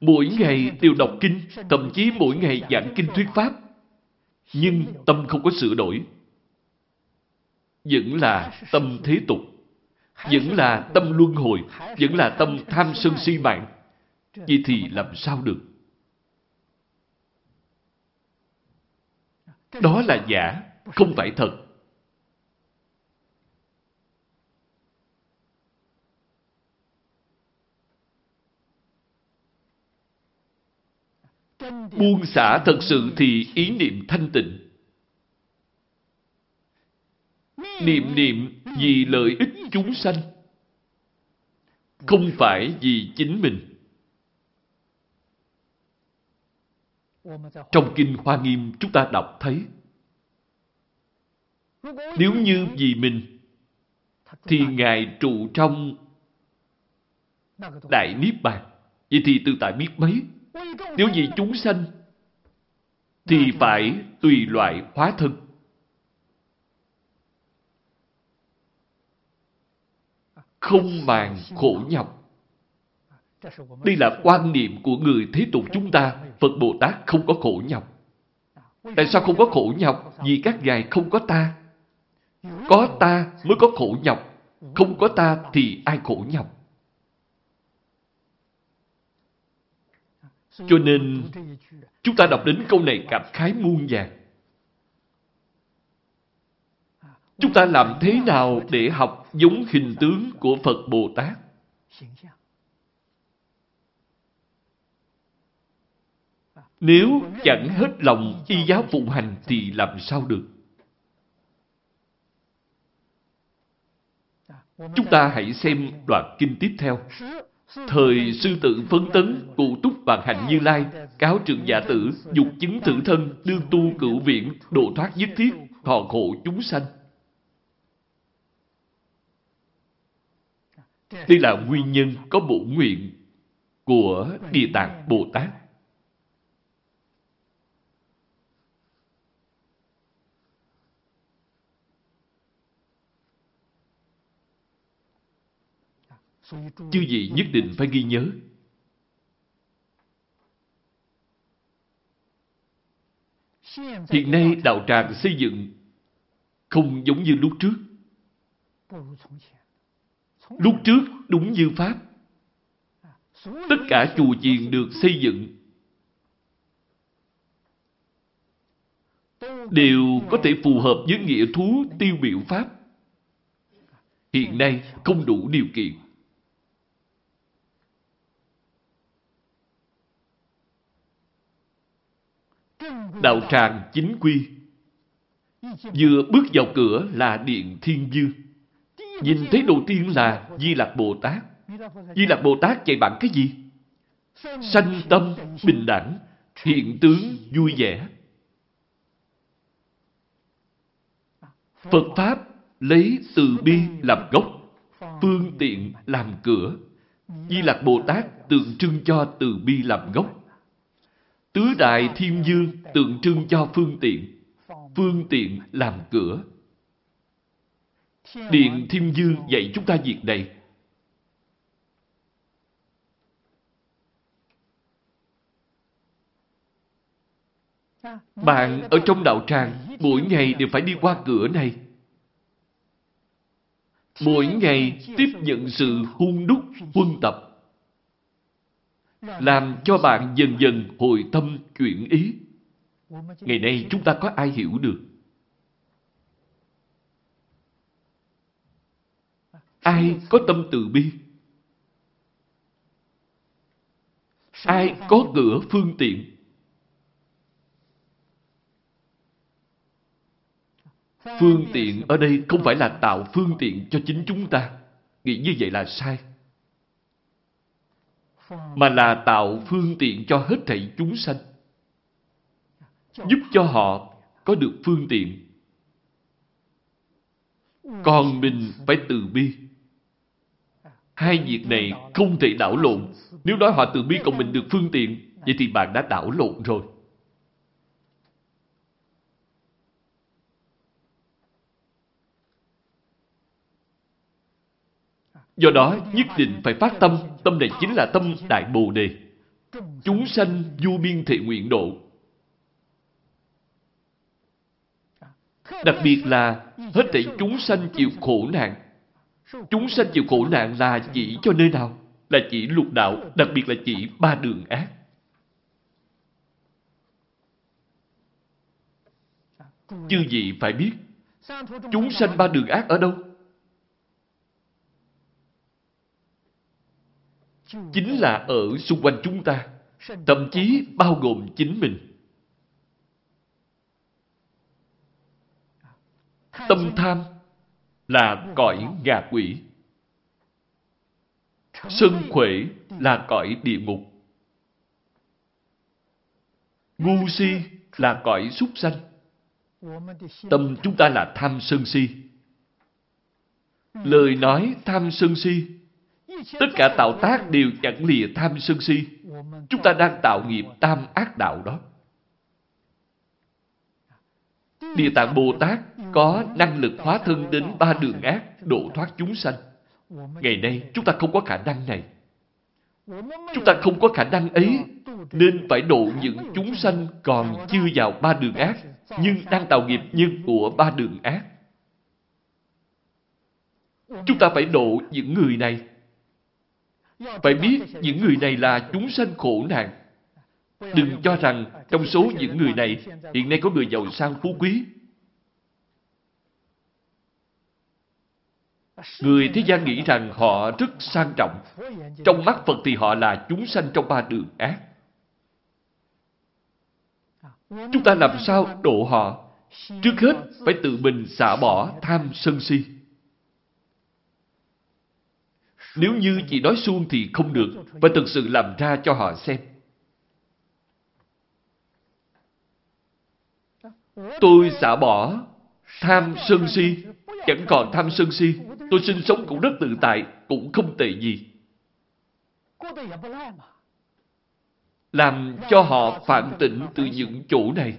Mỗi ngày đều đọc kinh, thậm chí mỗi ngày giảng kinh thuyết pháp. Nhưng tâm không có sửa đổi. Vẫn là tâm thế tục. Vẫn là tâm luân hồi. Vẫn là tâm tham sân si mạng Vậy thì làm sao được? Đó là giả, không phải thật. Buông xả thật sự thì ý niệm thanh tịnh. Niệm niệm vì lợi ích chúng sanh. Không phải vì chính mình. Trong Kinh Hoa Nghiêm, chúng ta đọc thấy, Nếu như vì mình, Thì Ngài trụ trong Đại Niết Bàn Vậy thì tự tại biết mấy Nếu vì chúng sanh, Thì phải tùy loại hóa thân Không màng khổ nhọc đây là quan niệm của người thế tục chúng ta. Phật Bồ Tát không có khổ nhọc. Tại sao không có khổ nhọc? Vì các ngài không có ta. Có ta mới có khổ nhọc. Không có ta thì ai khổ nhọc? Cho nên, chúng ta đọc đến câu này cảm khái muôn vàng. Chúng ta làm thế nào để học giống hình tướng của Phật Bồ Tát? Nếu chẳng hết lòng y giáo phụng hành thì làm sao được? Chúng ta hãy xem đoạn kinh tiếp theo. Thời sư tử phấn tấn, cụ túc bàn hành như lai, cáo trường giả tử, dục chứng tử thân, đương tu cửu viện, độ thoát nhất thiết, thọ khổ chúng sanh. Đây là nguyên nhân có bổ nguyện của Địa Tạng Bồ Tát. Chư vị nhất định phải ghi nhớ. Hiện nay đạo tràng xây dựng không giống như lúc trước. Lúc trước đúng như Pháp. Tất cả chùa chiền được xây dựng đều có thể phù hợp với nghĩa thú tiêu biểu Pháp. Hiện nay không đủ điều kiện. Đạo tràng chính quy Vừa bước vào cửa là Điện Thiên Dương Nhìn thấy đầu tiên là Di Lạc Bồ Tát Di Lạc Bồ Tát dạy bạn cái gì? Sanh tâm, bình đẳng Hiện tướng, vui vẻ Phật Pháp lấy từ bi làm gốc Phương tiện làm cửa Di Lạc Bồ Tát tượng trưng cho từ bi làm gốc Tứ đại thiên dương tượng trưng cho phương tiện. Phương tiện làm cửa. Điện thiên dương dạy chúng ta việc này. Bạn ở trong đạo tràng mỗi ngày đều phải đi qua cửa này. Mỗi ngày tiếp nhận sự hung đúc, huân tập làm cho bạn dần dần hồi tâm chuyển ý. Ngày nay chúng ta có ai hiểu được? Ai có tâm từ bi? Ai có cửa phương tiện? Phương tiện ở đây không phải là tạo phương tiện cho chính chúng ta. Nghĩ như vậy là sai mà là tạo phương tiện cho hết thảy chúng sanh. Giúp cho họ có được phương tiện. Còn mình phải từ bi. Hai việc này không thể đảo lộn. Nếu nói họ từ bi cộng mình được phương tiện, vậy thì bạn đã đảo lộn rồi. Do đó, nhất định phải phát tâm. Tâm này chính là tâm Đại Bồ Đề. Chúng sanh du biên thị nguyện độ. Đặc biệt là hết thảy chúng sanh chịu khổ nạn. Chúng sanh chịu khổ nạn là chỉ cho nơi nào? Là chỉ lục đạo, đặc biệt là chỉ ba đường ác. Chư vị phải biết, chúng sanh ba đường ác ở đâu? chính là ở xung quanh chúng ta, thậm chí bao gồm chính mình. Tâm tham là cõi ngạ quỷ. Sân khuệ là cõi địa ngục. Ngu si là cõi súc sanh. Tâm chúng ta là tham sân si. Lời nói tham sân si, Tất cả tạo tác đều chẳng lìa tham sân si. Chúng ta đang tạo nghiệp tam ác đạo đó. Địa Tạng Bồ Tát có năng lực hóa thân đến ba đường ác, độ thoát chúng sanh. Ngày nay, chúng ta không có khả năng này. Chúng ta không có khả năng ấy, nên phải độ những chúng sanh còn chưa vào ba đường ác, nhưng đang tạo nghiệp nhân của ba đường ác. Chúng ta phải độ những người này phải biết những người này là chúng sanh khổ nạn. Đừng cho rằng trong số những người này hiện nay có người giàu sang phú quý. Người thế gian nghĩ rằng họ rất sang trọng. Trong mắt Phật thì họ là chúng sanh trong ba đường ác. Chúng ta làm sao độ họ? Trước hết phải tự mình xả bỏ tham sân si. Nếu như chỉ nói suông thì không được, phải thực sự làm ra cho họ xem. Tôi xả bỏ tham sân si, chẳng còn tham sân si. Tôi sinh sống cũng rất tự tại, cũng không tệ gì. Làm cho họ phản tỉnh từ những chỗ này,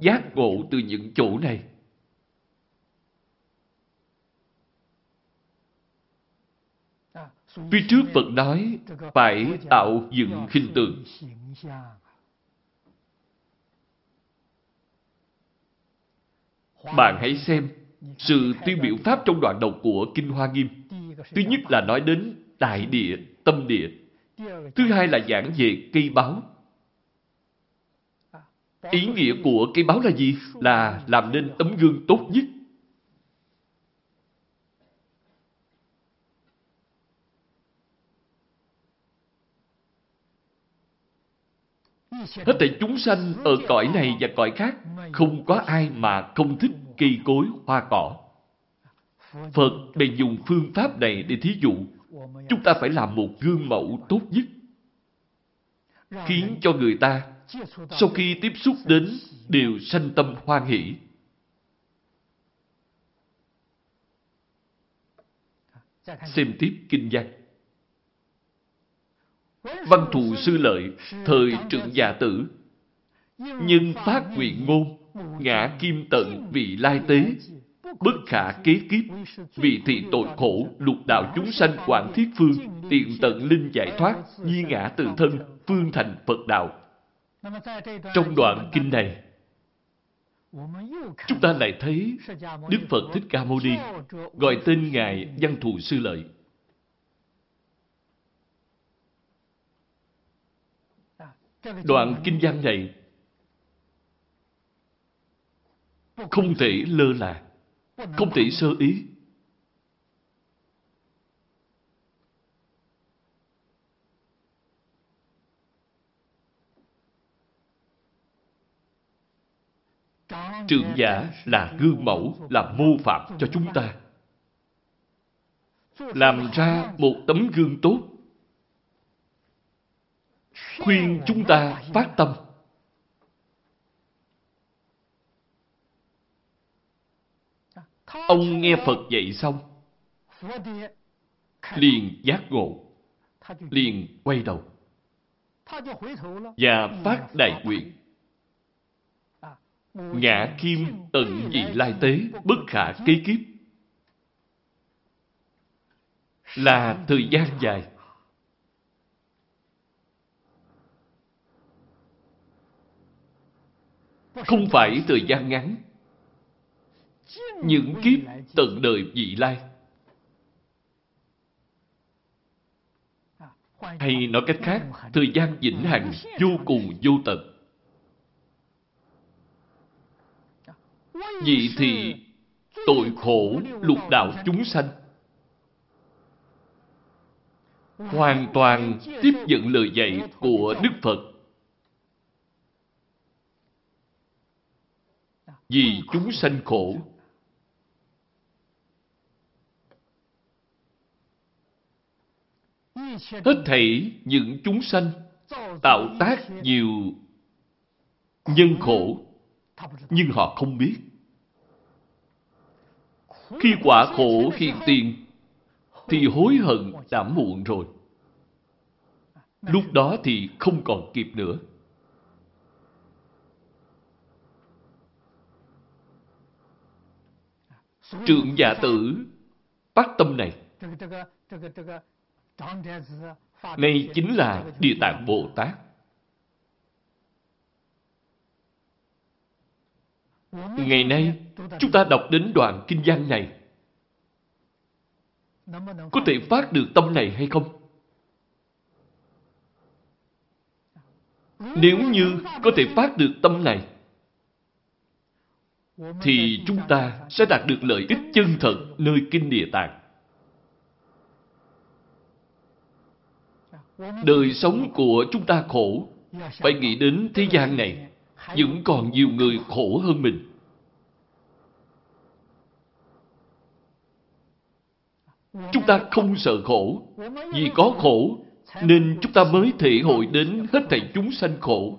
giác ngộ từ những chỗ này. Phía trước Phật nói phải tạo dựng hình tượng. Bạn hãy xem sự tiêu biểu pháp trong đoạn đầu của Kinh Hoa Nghiêm. Thứ nhất là nói đến đại địa, tâm địa. Thứ hai là giảng về cây báo. Ý nghĩa của cây báo là gì? Là làm nên tấm gương tốt nhất. Hết thảy chúng sanh ở cõi này và cõi khác, không có ai mà không thích cây cối, hoa cỏ. Phật bèn dùng phương pháp này để thí dụ, chúng ta phải làm một gương mẫu tốt nhất, khiến cho người ta sau khi tiếp xúc đến đều sanh tâm hoan hỷ. Xem tiếp kinh văn. Văn thù sư lợi, thời trượng già tử. Nhưng phát nguyện ngôn, ngã kim tận vị lai tế, bất khả kế kiếp, vì thị tội khổ, lục đạo chúng sanh quảng thiết phương, tiện tận linh giải thoát, nhi ngã tự thân, phương thành Phật đạo. Trong đoạn kinh này, chúng ta lại thấy Đức Phật Thích Ca Mâu Ni gọi tên Ngài Văn Thù Sư Lợi. Đoạn kinh văn này không thể lơ là, không thể sơ ý. Trưởng giả là gương mẫu, là mô phạm cho chúng ta. Làm ra một tấm gương tốt khuyên chúng ta phát tâm. Ông nghe Phật dạy xong, liền giác ngộ, liền quay đầu và phát đại nguyện. Ngã kim tận dị lai tế, bất khả kế kiếp. Là thời gian dài Không phải thời gian ngắn. Những kiếp tận đời vị lai. Hay nói cách khác, thời gian vĩnh hằng vô cùng vô tận. Vì thì tội khổ lục đạo chúng sanh hoàn toàn tiếp nhận lời dạy của Đức Phật vì chúng sanh khổ. Hết thảy những chúng sanh tạo tác nhiều nhân khổ, nhưng họ không biết. Khi quả khổ hiện tiền, thì hối hận đã muộn rồi. Lúc đó thì không còn kịp nữa. Trượng giả tử phát tâm này. Đây chính là Địa Tạng Bồ Tát. Ngày nay, chúng ta đọc đến đoạn kinh văn này. Có thể phát được tâm này hay không? Nếu như có thể phát được tâm này, thì chúng ta sẽ đạt được lợi ích chân thật nơi kinh địa tạng. Đời sống của chúng ta khổ, phải nghĩ đến thế gian này, vẫn còn nhiều người khổ hơn mình. Chúng ta không sợ khổ. Vì có khổ, nên chúng ta mới thể hội đến hết thảy chúng sanh khổ.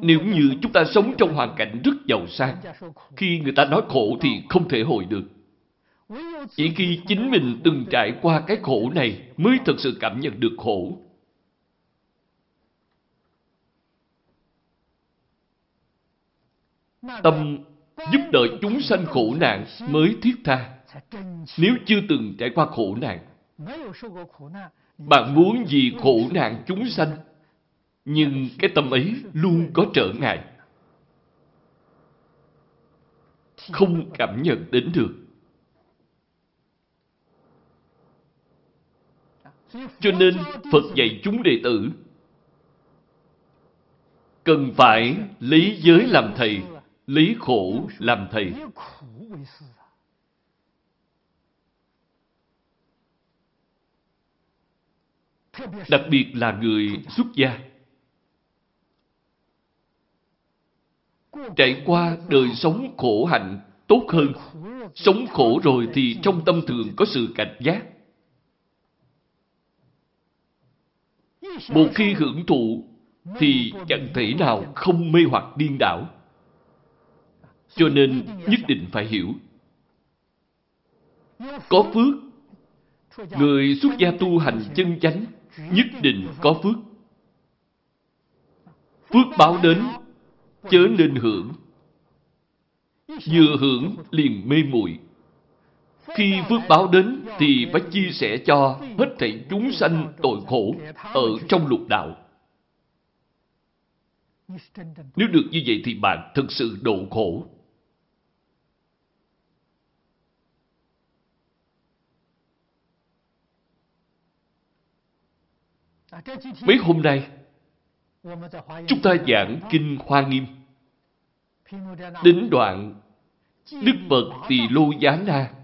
Nếu như chúng ta sống trong hoàn cảnh rất giàu sang, khi người ta nói khổ thì không thể hội được. Chỉ khi chính mình từng trải qua cái khổ này mới thực sự cảm nhận được khổ. Tâm giúp đỡ chúng sanh khổ nạn mới thiết tha. Nếu chưa từng trải qua khổ nạn, bạn muốn gì khổ nạn chúng sanh, nhưng cái tâm ấy luôn có trở ngại. Không cảm nhận đến được. Cho nên Phật dạy chúng đệ tử cần phải lý giới làm thầy, lý khổ làm thầy. Đặc biệt là người xuất gia. Trải qua đời sống khổ hạnh tốt hơn. Sống khổ rồi thì trong tâm thường có sự cảnh giác. Một khi hưởng thụ thì chẳng thể nào không mê hoặc điên đảo. Cho nên nhất định phải hiểu. Có phước, người xuất gia tu hành chân chánh nhất định có phước. Phước báo đến, chớ nên hưởng. Vừa hưởng liền mê muội khi phước báo đến thì phải chia sẻ cho hết thảy chúng sanh tội khổ ở trong lục đạo. Nếu được như vậy thì bạn thực sự độ khổ. Mấy hôm nay, chúng ta giảng Kinh Hoa Nghiêm. Đến đoạn Đức Phật Tỳ Lô Giá Na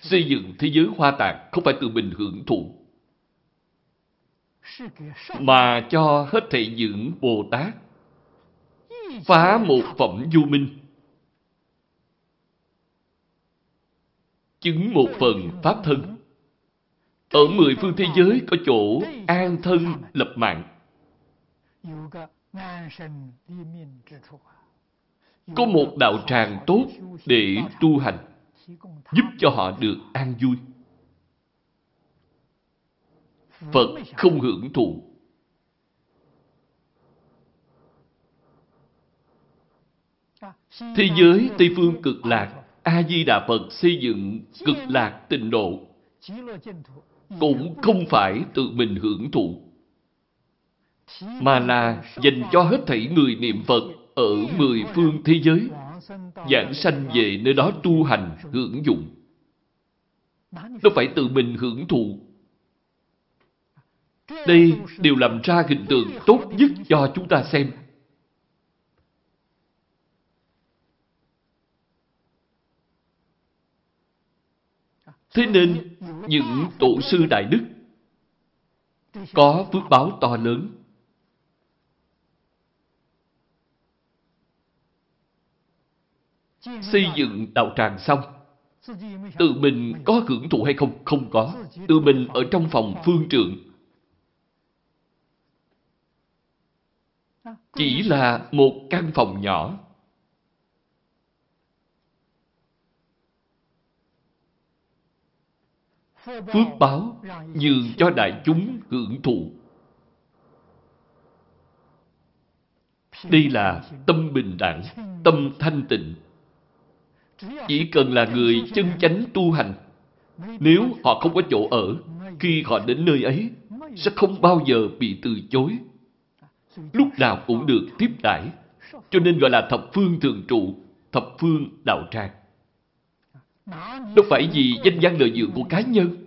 Xây dựng thế giới hoa tạng không phải tự mình hưởng thụ, mà cho hết thảy những Bồ Tát phá một phẩm du minh, chứng một phần pháp thân. Ở mười phương thế giới có chỗ an thân lập mạng. Có một đạo tràng tốt để tu hành giúp cho họ được an vui. Phật không hưởng thụ. Thế giới Tây Phương cực lạc, A-di-đà Phật xây dựng cực lạc tịnh độ cũng không phải tự mình hưởng thụ, mà là dành cho hết thảy người niệm Phật ở mười phương thế giới giảng sanh về nơi đó tu hành, hưởng dụng. Đâu phải tự mình hưởng thụ. Đây đều làm ra hình tượng tốt nhất cho chúng ta xem. Thế nên, những tổ sư Đại Đức có phước báo to lớn Xây dựng đạo tràng xong, tự mình có hưởng thụ hay không? Không có. Tự mình ở trong phòng phương trượng. Chỉ là một căn phòng nhỏ. Phước báo nhường cho đại chúng hưởng thụ. Đây là tâm bình đẳng, tâm thanh tịnh. Chỉ cần là người chân chánh tu hành, nếu họ không có chỗ ở, khi họ đến nơi ấy, sẽ không bao giờ bị từ chối. Lúc nào cũng được tiếp đãi, cho nên gọi là thập phương thường trụ, thập phương đạo tràng. Đâu phải vì danh văn lợi dưỡng của cá nhân.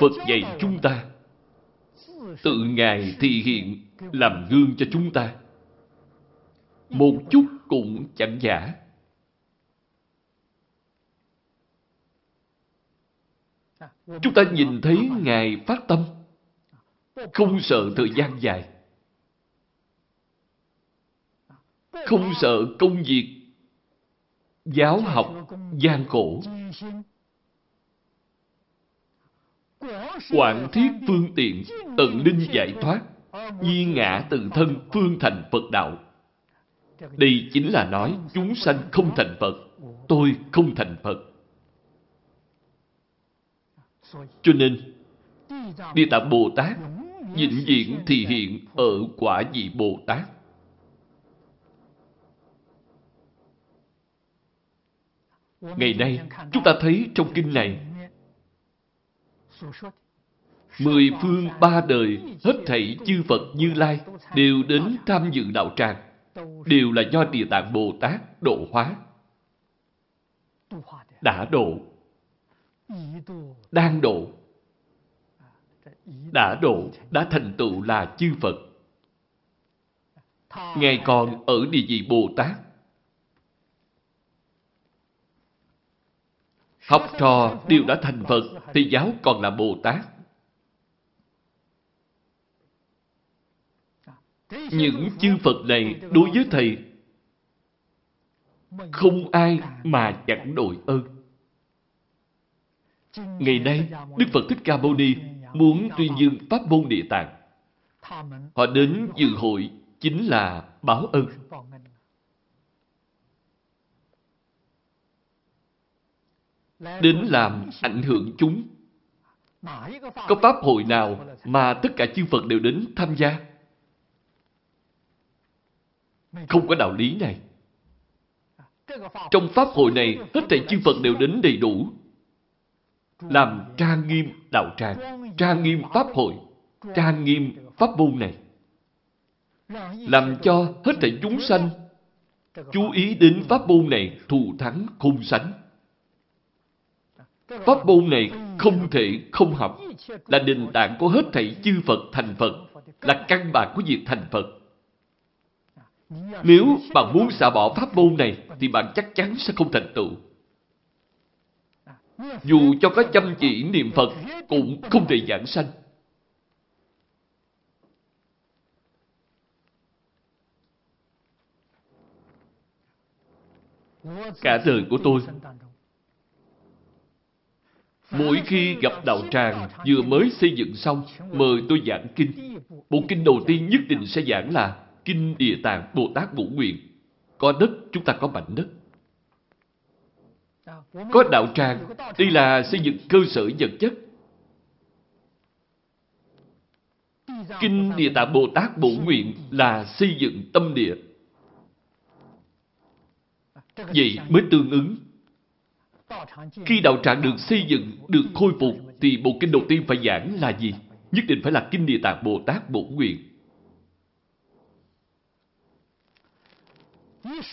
Phật dạy chúng ta tự Ngài thị hiện làm gương cho chúng ta. Một chút cũng chẳng giả. Chúng ta nhìn thấy Ngài phát tâm, không sợ thời gian dài. không sợ công việc giáo học gian khổ, quản thiết phương tiện, tận linh giải thoát, nhi ngã tự thân phương thành Phật đạo. Đây chính là nói chúng sanh không thành Phật, tôi không thành Phật. Cho nên, Địa Tạng Bồ Tát vĩnh viễn thì hiện ở quả vị Bồ Tát. Ngày nay, chúng ta thấy trong kinh này, mười phương ba đời hết thảy chư Phật Như Lai đều đến tham dự đạo tràng, đều là do Địa Tạng Bồ Tát độ hóa. Đã độ, đang độ, đã độ, đã thành tựu là chư Phật. Ngài còn ở địa vị Bồ Tát. Học trò đều đã thành Phật, thì giáo còn là Bồ Tát. Những chư Phật này đối với Thầy không ai mà chẳng đội ơn. Ngày nay, Đức Phật Thích Ca Mâu Ni muốn tuyên dương Pháp môn Địa Tạng. Họ đến dự hội chính là báo ơn. Đến làm ảnh hưởng chúng. Có Pháp hội nào mà tất cả chư Phật đều đến tham gia? Không có đạo lý này. Trong Pháp hội này, hết thảy chư Phật đều đến đầy đủ. Làm trang nghiêm đạo tràng, trang nghiêm Pháp hội, trang nghiêm Pháp môn này. Làm cho hết thảy chúng sanh chú ý đến Pháp môn này thù thắng khung sánh. Pháp môn này không thể không học, là nền tảng của hết thảy chư Phật thành Phật, là căn bản của việc thành Phật. Nếu bạn muốn xả bỏ pháp môn này, thì bạn chắc chắn sẽ không thành tựu. Dù cho có chăm chỉ niệm Phật, cũng không thể giảng sanh. Cả đời của tôi, mỗi khi gặp đạo tràng vừa mới xây dựng xong, mời tôi giảng kinh. Bộ kinh đầu tiên nhất định sẽ giảng là Kinh Địa Tạng Bồ Tát Ngũ Nguyện. Có đất, chúng ta có mảnh đất. Có đạo tràng, đây là xây dựng cơ sở vật chất. Kinh Địa Tạng Bồ Tát Bổ Nguyện là xây dựng tâm địa. Vậy mới tương ứng. Khi đạo tràng được xây dựng, được khôi phục, thì bộ kinh đầu tiên phải giảng là gì? Nhất định phải là Kinh Địa Tạng Bồ Tát Bổ Nguyện.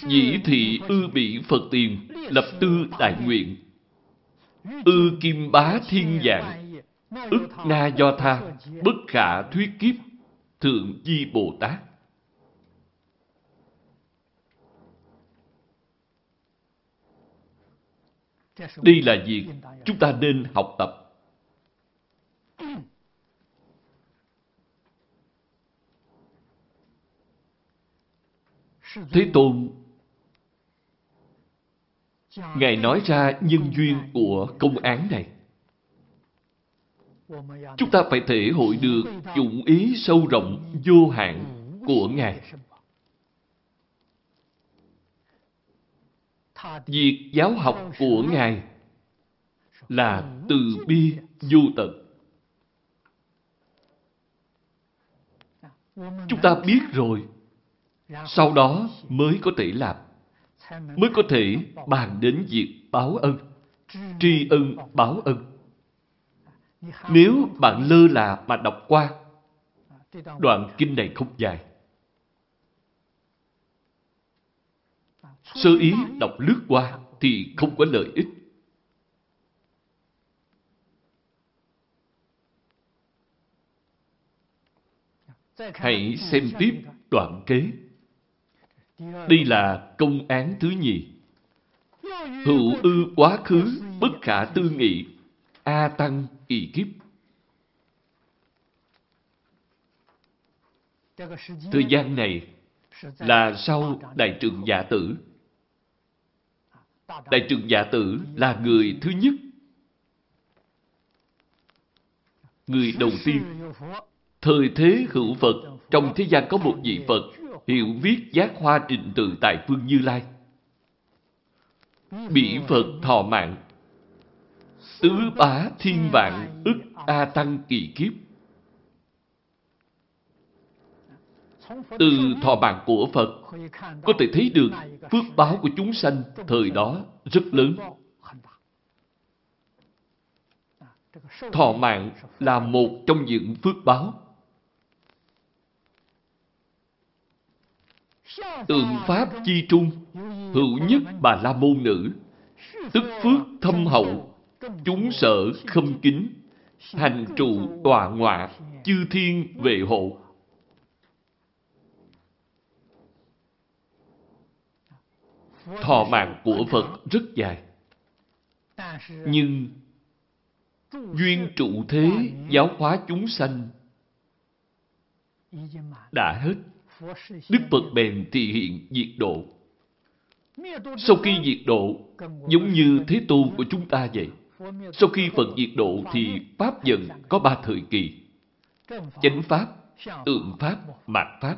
Dĩ thị ư bị Phật tiền, lập tư đại nguyện. Ư kim bá thiên dạng, ức na do tha, bất khả thuyết kiếp, thượng di Bồ Tát. Đây là việc chúng ta nên học tập. Thế Tôn, Ngài nói ra nhân duyên của công án này. Chúng ta phải thể hội được dụng ý sâu rộng vô hạn của Ngài. Việc giáo học của Ngài là từ bi vô tận. Chúng ta biết rồi sau đó mới có thể làm, mới có thể bàn đến việc báo ân, tri ân báo ân. Nếu bạn lơ là mà đọc qua, đoạn kinh này không dài. Sơ ý đọc lướt qua thì không có lợi ích. Hãy xem tiếp đoạn kế. Đây là công án thứ nhì. Hữu ư quá khứ, bất khả tư nghị, A tăng kỳ kiếp. Thời gian này là sau Đại trưởng giả Tử. Đại Trượng giả Tử là người thứ nhất. Người đầu tiên. Thời thế hữu Phật, trong thế gian có một vị Phật hiểu viết giác hoa định tự tại phương Như Lai. Bỉ Phật thọ mạng, tứ bá thiên vạn ức A Tăng kỳ kiếp. Từ thọ mạng của Phật, có thể thấy được phước báo của chúng sanh thời đó rất lớn. Thọ mạng là một trong những phước báo. Tượng Pháp chi trung, hữu nhất bà la môn nữ, tức phước thâm hậu, chúng sở khâm kính, hành trụ tòa ngọa, chư thiên vệ hộ. Thọ mạng của Phật rất dài. Nhưng duyên trụ thế giáo hóa chúng sanh đã hết. Đức Phật bèn thị hiện diệt độ. Sau khi diệt độ, giống như Thế Tôn của chúng ta vậy. Sau khi Phật diệt độ thì Pháp dần có ba thời kỳ. Chánh Pháp, Tượng Pháp, Mạt Pháp.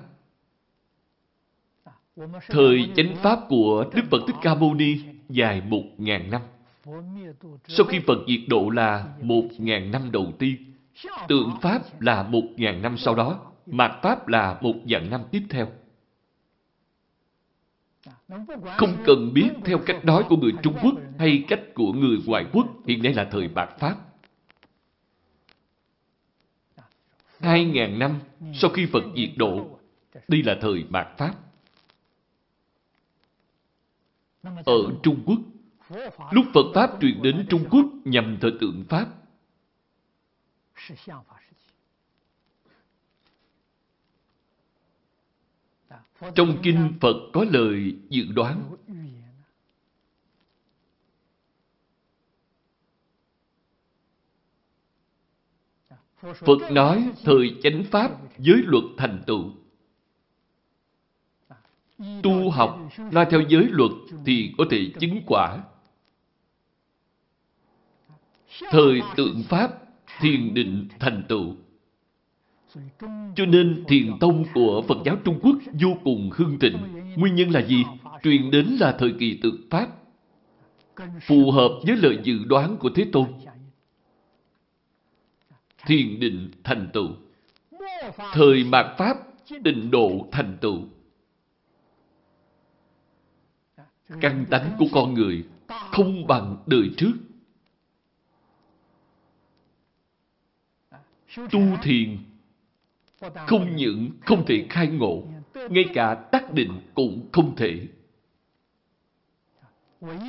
Thời chánh Pháp của Đức Phật Thích Ca Mâu Ni dài một ngàn năm. Sau khi Phật diệt độ là một ngàn năm đầu tiên. Tượng Pháp là một ngàn năm sau đó. Mạt Pháp là một vạn năm tiếp theo. Không cần biết theo cách nói của người Trung Quốc hay cách của người ngoại quốc, hiện nay là thời Mạt Pháp. Hai ngàn năm sau khi Phật diệt độ, đây là thời Mạt Pháp. Ở Trung Quốc, lúc Phật Pháp truyền đến Trung Quốc nhằm thờ tượng Pháp, Trong kinh Phật có lời dự đoán. Phật nói thời chánh Pháp giới luật thành tựu. Tu học lo theo giới luật thì có thể chứng quả. Thời tượng Pháp thiền định thành tựu. Cho nên thiền tông của Phật giáo Trung Quốc vô cùng hưng thịnh. Nguyên nhân là gì? Truyền đến là thời kỳ tự Pháp. Phù hợp với lời dự đoán của Thế Tôn. Thiền định thành tựu. Thời mạt Pháp định độ thành tựu. Căn tánh của con người không bằng đời trước. Tu thiền không những không thể khai ngộ, ngay cả tác định cũng không thể.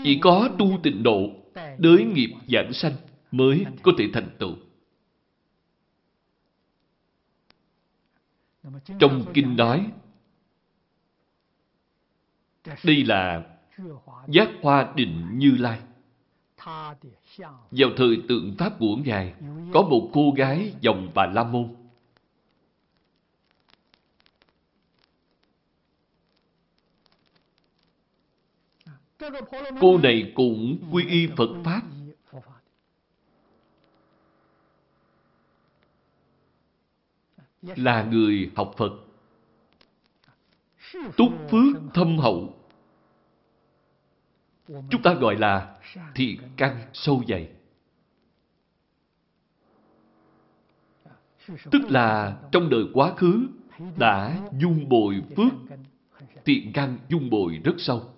Chỉ có tu tịnh độ, đới nghiệp giảng sanh mới có thể thành tựu. Trong kinh nói, đây là giác hoa định như lai. Vào thời tượng Pháp của Ngài, có một cô gái dòng Bà La Môn. Cô này cũng quy y Phật Pháp. Là người học Phật. Túc phước thâm hậu. Chúng ta gọi là thiện căn sâu dày. Tức là trong đời quá khứ đã dung bồi phước thiện căn dung bồi rất sâu.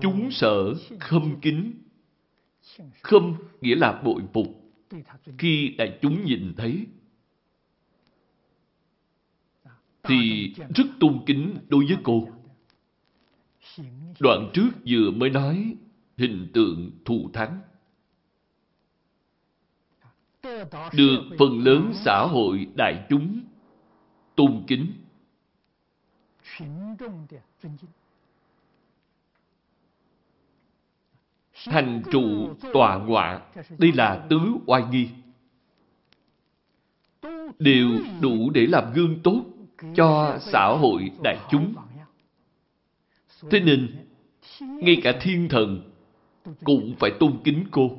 Chúng sở khâm kính. Khâm nghĩa là bội phục. Khi đại chúng nhìn thấy, thì rất tôn kính đối với cô. Đoạn trước vừa mới nói, hình tượng thù thắng. Được phần lớn xã hội đại chúng tôn kính thành trụ tòa ngọa đây là tứ oai nghi đều đủ để làm gương tốt cho xã hội đại chúng. Thế nên, ngay cả thiên thần cũng phải tôn kính cô.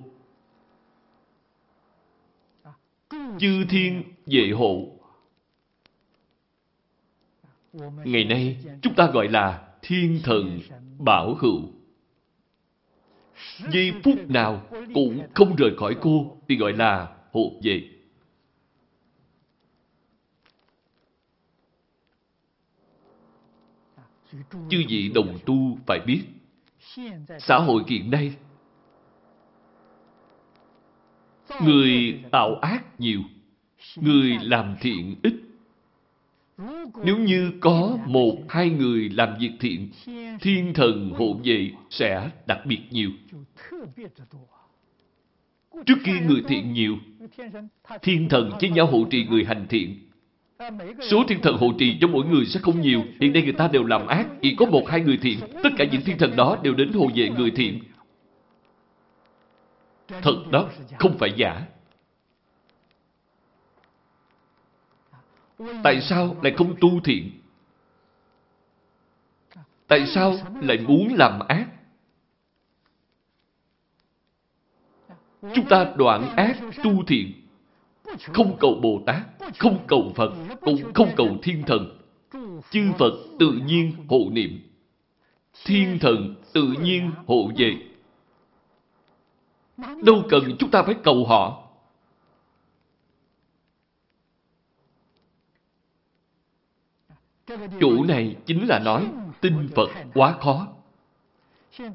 Chư thiên vệ hộ. Ngày nay, chúng ta gọi là thiên thần bảo hữu. Giây phút nào cũng không rời khỏi cô thì gọi là hộ vệ. Chư vị đồng tu phải biết, xã hội hiện nay, người tạo ác nhiều, người làm thiện ít. Nếu như có một hai người làm việc thiện, thiên thần hộ vệ sẽ đặc biệt nhiều. Trước khi người thiện nhiều, thiên thần với nhau hộ trì người hành thiện. Số thiên thần hộ trì cho mỗi người sẽ không nhiều. Hiện nay người ta đều làm ác, chỉ có một hai người thiện. Tất cả những thiên thần đó đều đến hộ vệ người thiện. Thật đó, không phải giả. Tại sao lại không tu thiện? Tại sao lại muốn làm ác? Chúng ta đoạn ác tu thiện. Không cầu Bồ Tát, không cầu Phật, cũng không cầu thiên thần. Chư Phật tự nhiên hộ niệm. Thiên thần tự nhiên hộ về. Đâu cần chúng ta phải cầu họ. Chủ này chính là nói tin Phật quá khó.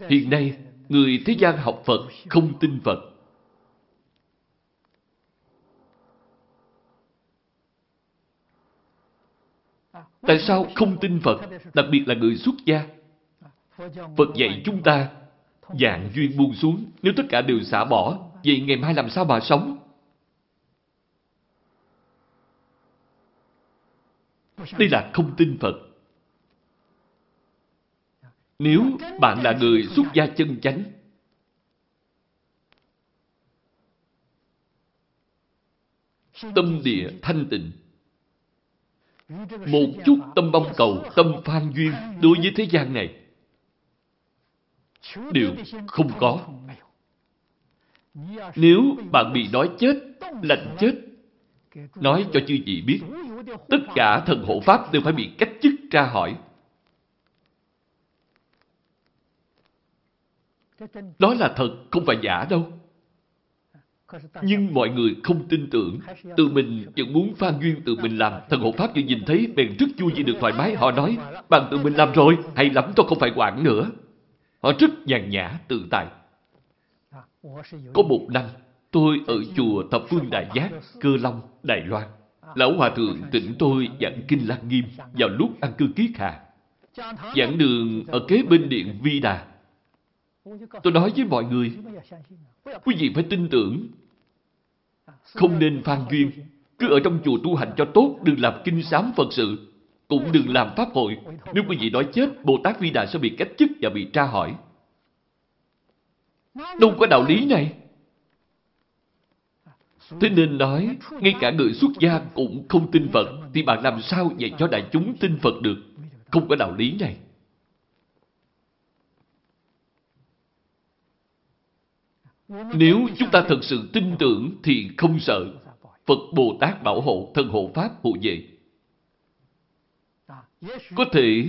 Hiện nay, người thế gian học Phật không tin Phật. Tại sao không tin Phật, đặc biệt là người xuất gia? Phật dạy chúng ta, dạng duyên buông xuống, nếu tất cả đều xả bỏ, vậy ngày mai làm sao mà sống? Đây là không tin Phật. Nếu bạn là người xuất gia chân chánh, tâm địa thanh tịnh, một chút tâm mong cầu, tâm phan duyên đối với thế gian này đều không có. Nếu bạn bị nói chết, lạnh chết, nói cho chư vị biết, tất cả thần hộ pháp đều phải bị cách chức tra hỏi. Đó là thật, không phải giả đâu. Nhưng mọi người không tin tưởng, tự mình vẫn muốn phan duyên tự mình làm. Thần hộ Pháp vừa nhìn thấy bèn rất vui vì được thoải mái. Họ nói, bạn tự mình làm rồi, hay lắm tôi không phải quản nữa. Họ rất nhàn nhã, tự tại. Có một năm, tôi ở chùa Thập Phương Đại Giác, Cơ Long, Đài Loan. Lão Hòa Thượng tỉnh tôi giảng Kinh Lăng Nghiêm vào lúc ăn cư kiết hà, Giảng đường ở kế bên điện Vi Đà. Tôi nói với mọi người, quý vị phải tin tưởng. Không nên phan duyên. Cứ ở trong chùa tu hành cho tốt, đừng làm kinh sám Phật sự. Cũng đừng làm pháp hội. Nếu quý vị nói chết, Bồ Tát Vi Đà sẽ bị cách chức và bị tra hỏi. Đâu có đạo lý này. Thế nên nói, ngay cả người xuất gia cũng không tin Phật, thì bạn làm sao dạy cho đại chúng tin Phật được? Không có đạo lý này. Nếu chúng ta thật sự tin tưởng thì không sợ. Phật Bồ Tát bảo hộ, thân hộ Pháp hộ vệ. Có thể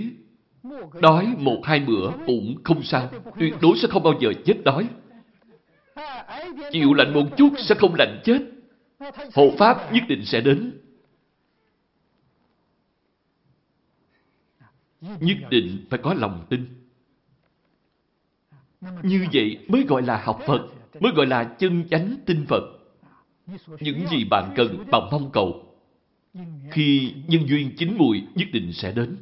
đói một hai bữa cũng không sao. Tuyệt đối sẽ không bao giờ chết đói. Chịu lạnh một chút sẽ không lạnh chết. Hộ Pháp nhất định sẽ đến. Nhất định phải có lòng tin. Như vậy mới gọi là học Phật mới gọi là chân chánh tinh Phật. Những gì bạn cần, bạn mong cầu, khi nhân duyên chín mùi nhất định sẽ đến.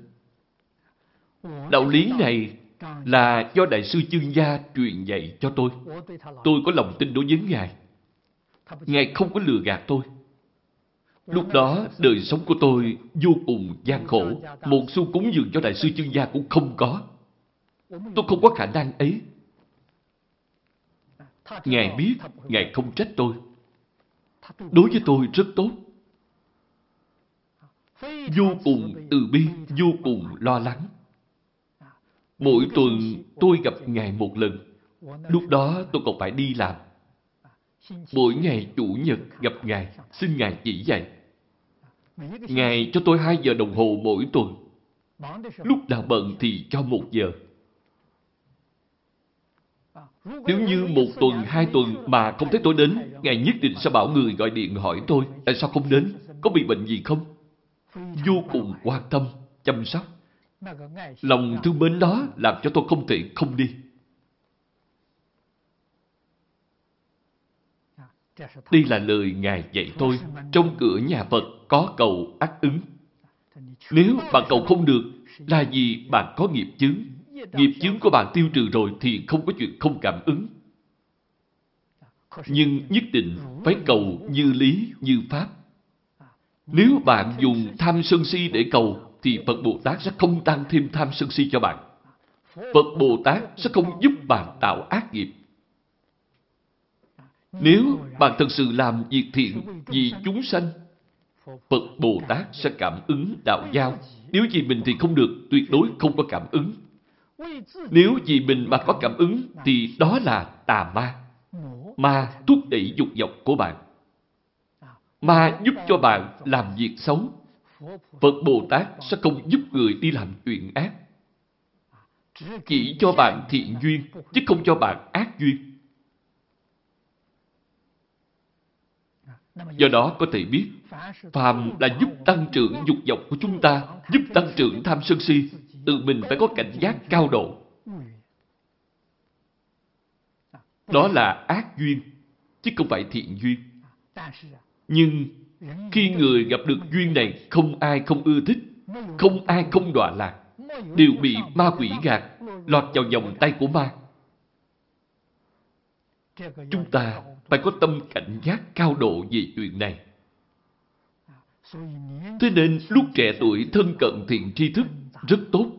Đạo lý này là do Đại sư Chương Gia truyền dạy cho tôi. Tôi có lòng tin đối với Ngài. Ngài không có lừa gạt tôi. Lúc đó, đời sống của tôi vô cùng gian khổ. Một xu cúng dường cho Đại sư Chương Gia cũng không có. Tôi không có khả năng ấy. Ngài biết, Ngài không trách tôi. Đối với tôi rất tốt. vô cùng từ bi, vô cùng lo lắng. Mỗi tuần tôi gặp Ngài một lần. Lúc đó tôi còn phải đi làm. Mỗi ngày Chủ nhật gặp Ngài, xin Ngài chỉ dạy. Ngài cho tôi hai giờ đồng hồ mỗi tuần. Lúc nào bận thì cho một giờ. Nếu như một tuần, hai tuần mà không thấy tôi đến, Ngài nhất định sẽ bảo người gọi điện hỏi tôi, tại sao không đến, có bị bệnh gì không? Vô cùng quan tâm, chăm sóc. Lòng thương mến đó làm cho tôi không thể không đi. Đây là lời Ngài dạy tôi. Trong cửa nhà Phật có cầu ác ứng. Nếu bạn cầu không được, là vì bạn có nghiệp chướng. Nghiệp chướng của bạn tiêu trừ rồi thì không có chuyện không cảm ứng. Nhưng nhất định phải cầu như lý, như pháp. Nếu bạn dùng tham sân si để cầu, thì Phật Bồ Tát sẽ không tăng thêm tham sân si cho bạn. Phật Bồ Tát sẽ không giúp bạn tạo ác nghiệp. Nếu bạn thật sự làm việc thiện vì chúng sanh, Phật Bồ Tát sẽ cảm ứng đạo giao. Nếu vì mình thì không được, tuyệt đối không có cảm ứng. Nếu vì mình mà có cảm ứng, thì đó là tà ma. Ma thúc đẩy dục vọng của bạn. Ma giúp cho bạn làm việc xấu. Phật Bồ Tát sẽ không giúp người đi làm chuyện ác. Chỉ cho bạn thiện duyên, chứ không cho bạn ác duyên. Do đó có thể biết, phàm là giúp tăng trưởng dục vọng của chúng ta, giúp tăng trưởng tham sân si, tự mình phải có cảnh giác cao độ. Đó là ác duyên, chứ không phải thiện duyên. Nhưng khi người gặp được duyên này, không ai không ưa thích, không ai không đọa lạc, đều bị ma quỷ gạt, lọt vào vòng tay của ma. Chúng ta phải có tâm cảnh giác cao độ về chuyện này. Thế nên lúc trẻ tuổi thân cận thiện tri thức rất tốt.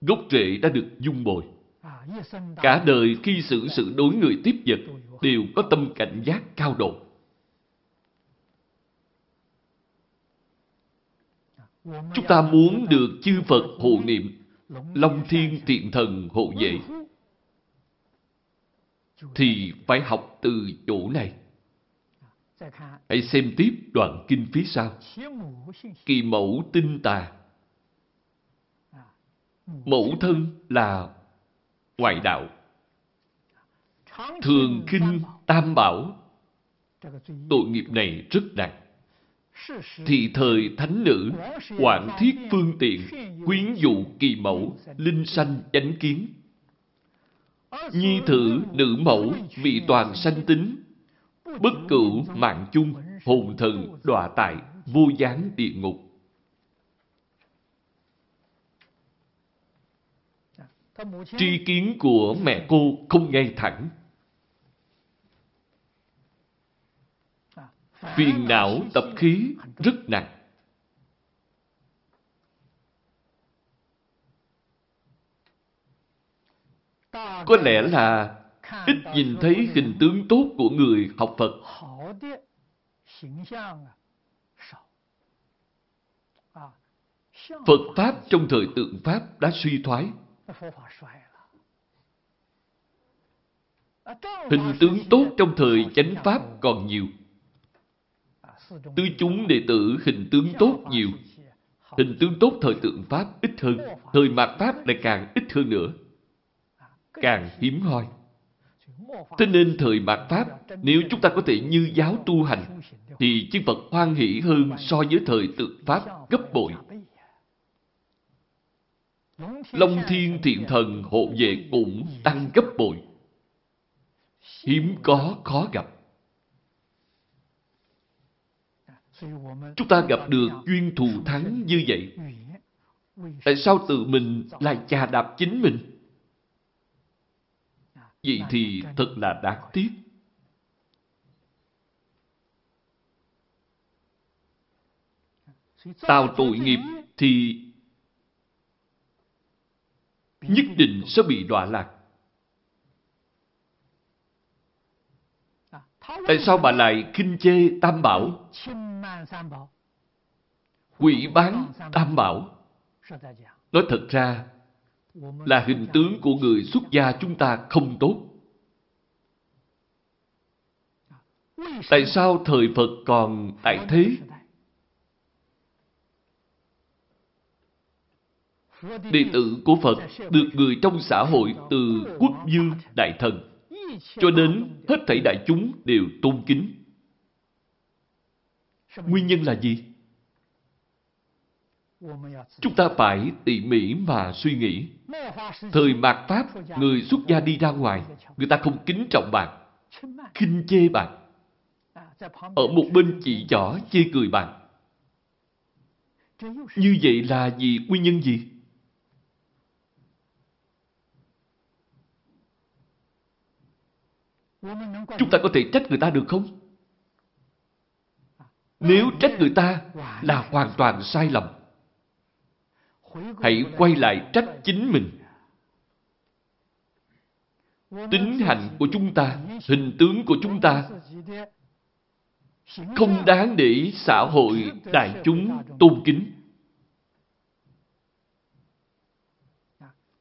Gốc rễ đã được dung bồi. Cả đời khi xử sự đối người tiếp vật đều có tâm cảnh giác cao độ. Chúng ta muốn được chư Phật hộ niệm, Long Thiên Thiện Thần hộ vệ, thì phải học từ chỗ này. Hãy xem tiếp đoạn kinh phía sau. Kỳ mẫu tinh tà. Mẫu thân là ngoại đạo. Thường kinh tam bảo. Tội nghiệp này rất nặng. Thì thời thánh nữ, quản thiết phương tiện, quyến dụ kỳ mẫu, linh sanh chánh kiến Nhi thử nữ mẫu vị toàn sanh tính Bất cửu mạng chung Hồn thần đọa tại Vô gián địa ngục Tri kiến của mẹ cô không ngay thẳng. Phiền não tập khí rất nặng. Có lẽ là ít nhìn thấy hình tướng tốt của người học Phật. Phật Pháp trong thời tượng Pháp đã suy thoái. Hình tướng tốt trong thời chánh Pháp còn nhiều. Tứ chúng đệ tử hình tướng tốt nhiều. Hình tướng tốt thời tượng Pháp ít hơn, thời mạt Pháp lại càng ít hơn nữa càng hiếm hoi. Thế nên thời mạt Pháp, nếu chúng ta có thể như giáo tu hành, thì chư Phật hoan hỷ hơn so với thời tự Pháp gấp bội. Long Thiên Thiện Thần hộ vệ cũng tăng gấp bội. Hiếm có, khó gặp. Chúng ta gặp được duyên thù thắng như vậy. Tại sao tự mình lại chà đạp chính mình? Vậy thì thật là đáng tiếc. Tạo tội nghiệp thì nhất định sẽ bị đọa lạc. Tại sao bà lại khinh chê tam bảo? quỷ bán tam bảo. Nói thật ra, là hình tướng của người xuất gia chúng ta không tốt. Tại sao thời Phật còn tại thế? Đệ tử của Phật được người trong xã hội từ quốc dương đại thần cho đến hết thảy đại chúng đều tôn kính. Nguyên nhân là gì? Chúng ta phải tỉ mỉ mà suy nghĩ. Thời mạt Pháp, người xuất gia đi ra ngoài, người ta không kính trọng bạn, khinh chê bạn. Ở một bên chỉ chỏ chê cười bạn. Như vậy là gì? Nguyên nhân gì? Chúng ta có thể trách người ta được không? Nếu trách người ta là hoàn toàn sai lầm. Hãy quay lại trách chính mình. Tính hành của chúng ta, hình tướng của chúng ta không đáng để xã hội đại chúng tôn kính.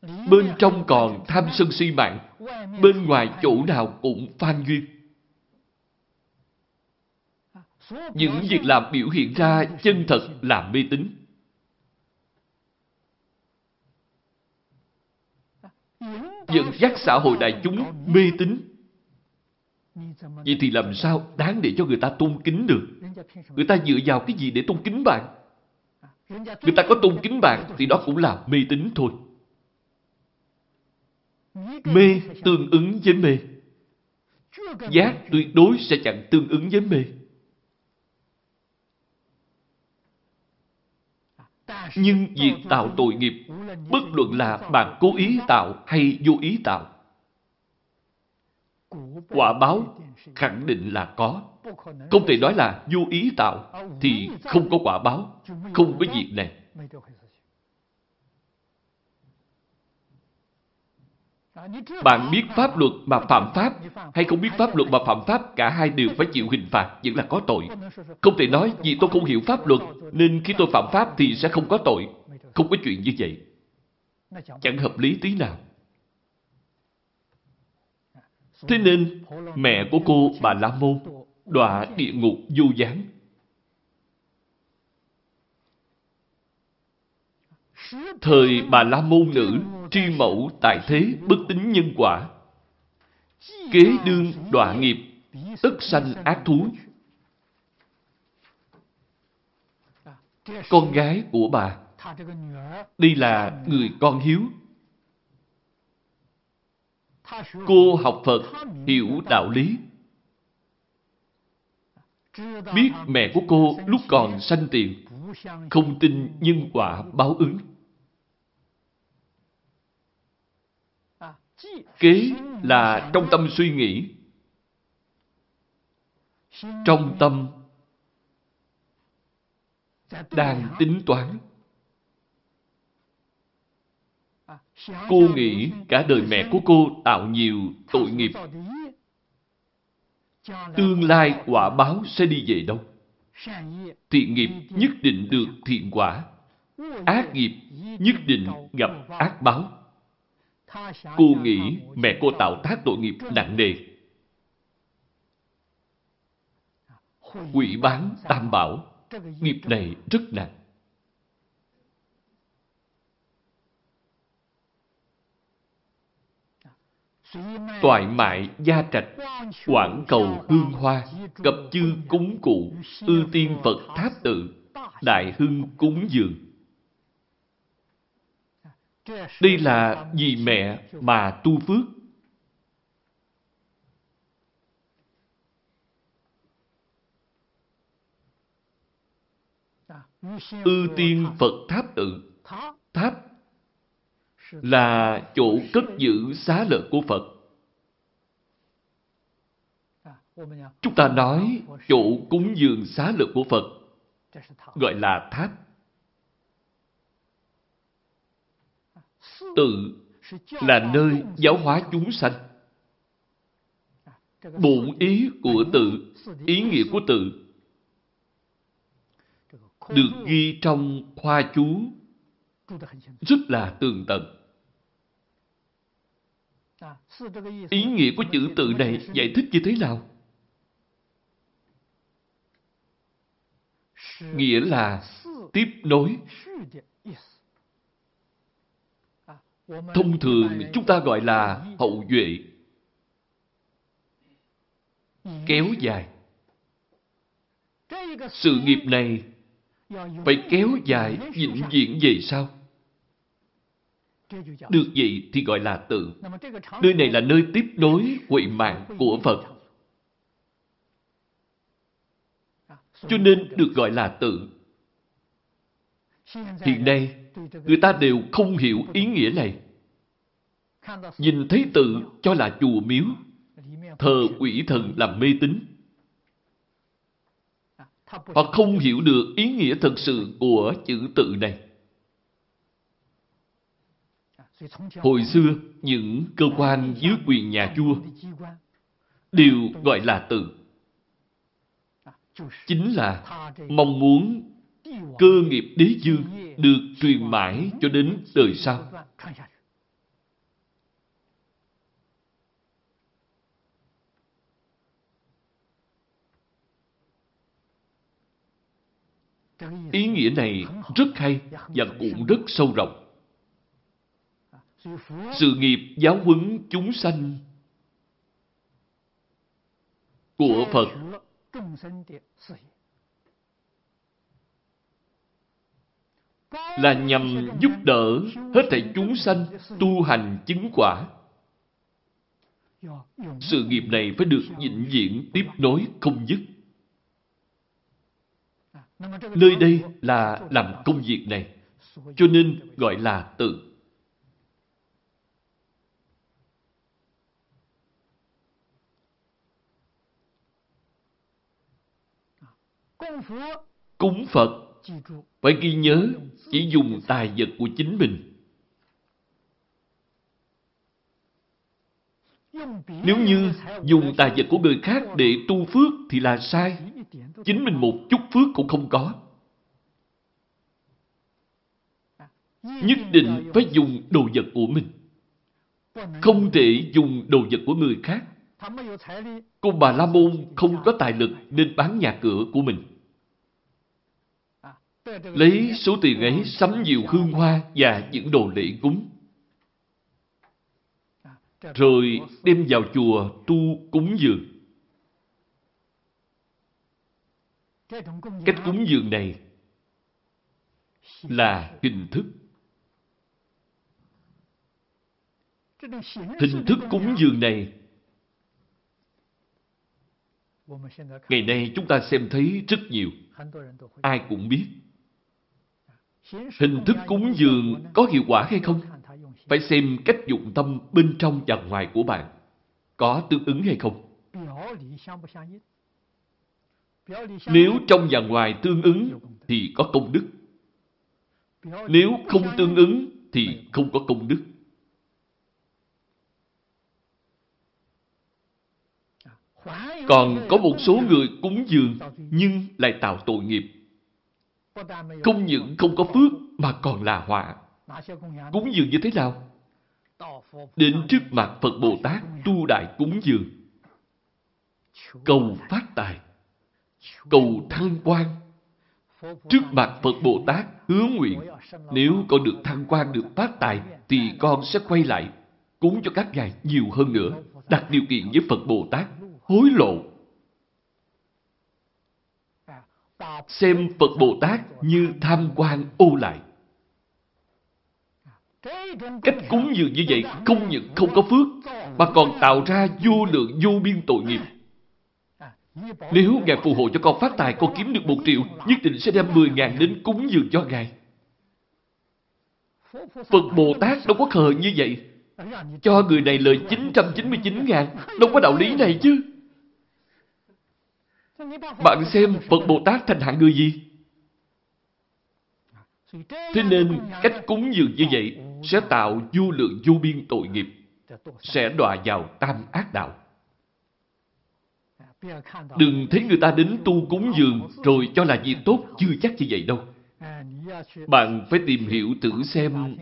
Bên trong còn tham sân si mạng, bên ngoài chỗ nào cũng phan duyên. Những việc làm biểu hiện ra chân thật là mê tín. Dẫn dắt xã hội đại chúng mê tín. Vậy thì làm sao đáng để cho người ta tôn kính được? Người ta dựa vào cái gì để tôn kính bạn? Người ta có tôn kính bạn thì đó cũng là mê tín thôi. Mê tương ứng với mê. Giác tuyệt đối sẽ chẳng tương ứng với mê. Nhưng việc tạo tội nghiệp, bất luận là bạn cố ý tạo hay vô ý tạo, quả báo khẳng định là có. Không thể nói là vô ý tạo thì không có quả báo, không có việc này. Bạn biết pháp luật mà phạm pháp hay không biết pháp luật mà phạm pháp, cả hai đều phải chịu hình phạt, vẫn là có tội. Không thể nói vì tôi không hiểu pháp luật nên khi tôi phạm pháp thì sẽ không có tội. Không có chuyện như vậy. Chẳng hợp lý tí nào. Thế nên mẹ của cô, bà La Môn, đọa địa ngục du gián. Thời bà La Môn nữ tri mẫu tại thế bất tính nhân quả. Kế đương đọa nghiệp, tất sanh ác thú. Con gái của bà, đây là người con hiếu. Cô học Phật, hiểu đạo lý. Biết mẹ của cô lúc còn sanh tiền, không tin nhân quả báo ứng. Kế là trong tâm suy nghĩ. Trong tâm đang tính toán. Cô nghĩ cả đời mẹ của cô tạo nhiều tội nghiệp. Tương lai quả báo sẽ đi về đâu? Thiện nghiệp nhất định được thiện quả. Ác nghiệp nhất định gặp ác báo. Cô nghĩ mẹ cô tạo tác tội nghiệp nặng nề. Quỷ bán tam bảo, nghiệp này rất nặng. Toại mại gia trạch, quảng cầu hương hoa, cập chư cúng cụ, ưu tiên Phật tháp tự, đại hưng cúng dường. Đây là vì mẹ mà tu phước. ư tiên Phật tháp tự. Tháp là chỗ cất giữ xá lợi của Phật. Chúng ta nói chỗ cúng dường xá lợi của Phật, gọi là tháp. Tự là nơi giáo hóa chúng sanh. Bổn ý của tự, ý nghĩa của tự được ghi trong khoa chú rất là tường tận. Ý nghĩa của chữ tự này giải thích như thế nào? Nghĩa là tiếp nối. Thông thường chúng ta gọi là hậu duệ. Kéo dài. Sự nghiệp này phải kéo dài vĩnh viễn về sau. Được vậy thì gọi là tự. Nơi này là nơi tiếp nối huệ mạng của Phật. Cho nên được gọi là tự. Hiện nay, người ta đều không hiểu ý nghĩa này. Nhìn thấy tự cho là chùa miếu, thờ quỷ thần làm mê tín. Họ không hiểu được ý nghĩa thật sự của chữ tự này. Hồi xưa, những cơ quan dưới quyền nhà vua đều gọi là tự. Chính là mong muốn cơ nghiệp đế dương được truyền mãi cho đến đời sau. Ý nghĩa này rất hay và cũng rất sâu rộng. Sự nghiệp giáo huấn chúng sanh của Phật là nhằm giúp đỡ hết thảy chúng sanh tu hành chứng quả. Sự nghiệp này phải được vĩnh viễn tiếp nối không dứt. Nơi đây là làm công việc này, cho nên gọi là tự. Cúng Phật phải ghi nhớ chỉ dùng tài vật của chính mình. Nếu như dùng tài vật của người khác để tu phước thì là sai. Chính mình một chút phước cũng không có. Nhất định phải dùng đồ vật của mình. Không thể dùng đồ vật của người khác. Cô bà La Môn không có tài lực nên bán nhà cửa của mình lấy số tiền ấy sắm nhiều hương hoa và những đồ lễ cúng. Rồi đem vào chùa tu cúng dường. Cách cúng dường này là hình thức. Hình thức cúng dường này, Ngày nay chúng ta xem thấy rất nhiều. Ai cũng biết. Hình thức cúng dường có hiệu quả hay không? Phải xem cách dụng tâm bên trong và ngoài của bạn. Có tương ứng hay không? Nếu trong và ngoài tương ứng thì có công đức. Nếu không tương ứng thì không có công đức. Còn có một số người cúng dường nhưng lại tạo tội nghiệp. Không những không có phước mà còn là họa. Cúng dường như thế nào? Đến trước mặt Phật Bồ Tát tu đại cúng dường. Cầu phát tài. Cầu thăng quan. Trước mặt Phật Bồ Tát hứa nguyện nếu con được thăng quan được phát tài thì con sẽ quay lại cúng cho các ngài nhiều hơn nữa đặt điều kiện với Phật Bồ Tát hối lộ xem Phật Bồ Tát như tham quan ô lại. Cách cúng dường như vậy không những không có phước, mà còn tạo ra vô lượng vô biên tội nghiệp. Nếu Ngài phù hộ cho con phát tài, con kiếm được một triệu, nhất định sẽ đem mười ngàn đến cúng dường cho Ngài. Phật Bồ Tát đâu có khờ như vậy. Cho người này lời 999 ngàn, đâu có đạo lý này chứ. Bạn xem Phật Bồ Tát thành hạng người gì? Thế nên cách cúng dường như vậy sẽ tạo vô lượng vô biên tội nghiệp, sẽ đọa vào tam ác đạo. Đừng thấy người ta đến tu cúng dường rồi cho là việc tốt, chưa chắc như vậy đâu. Bạn phải tìm hiểu thử xem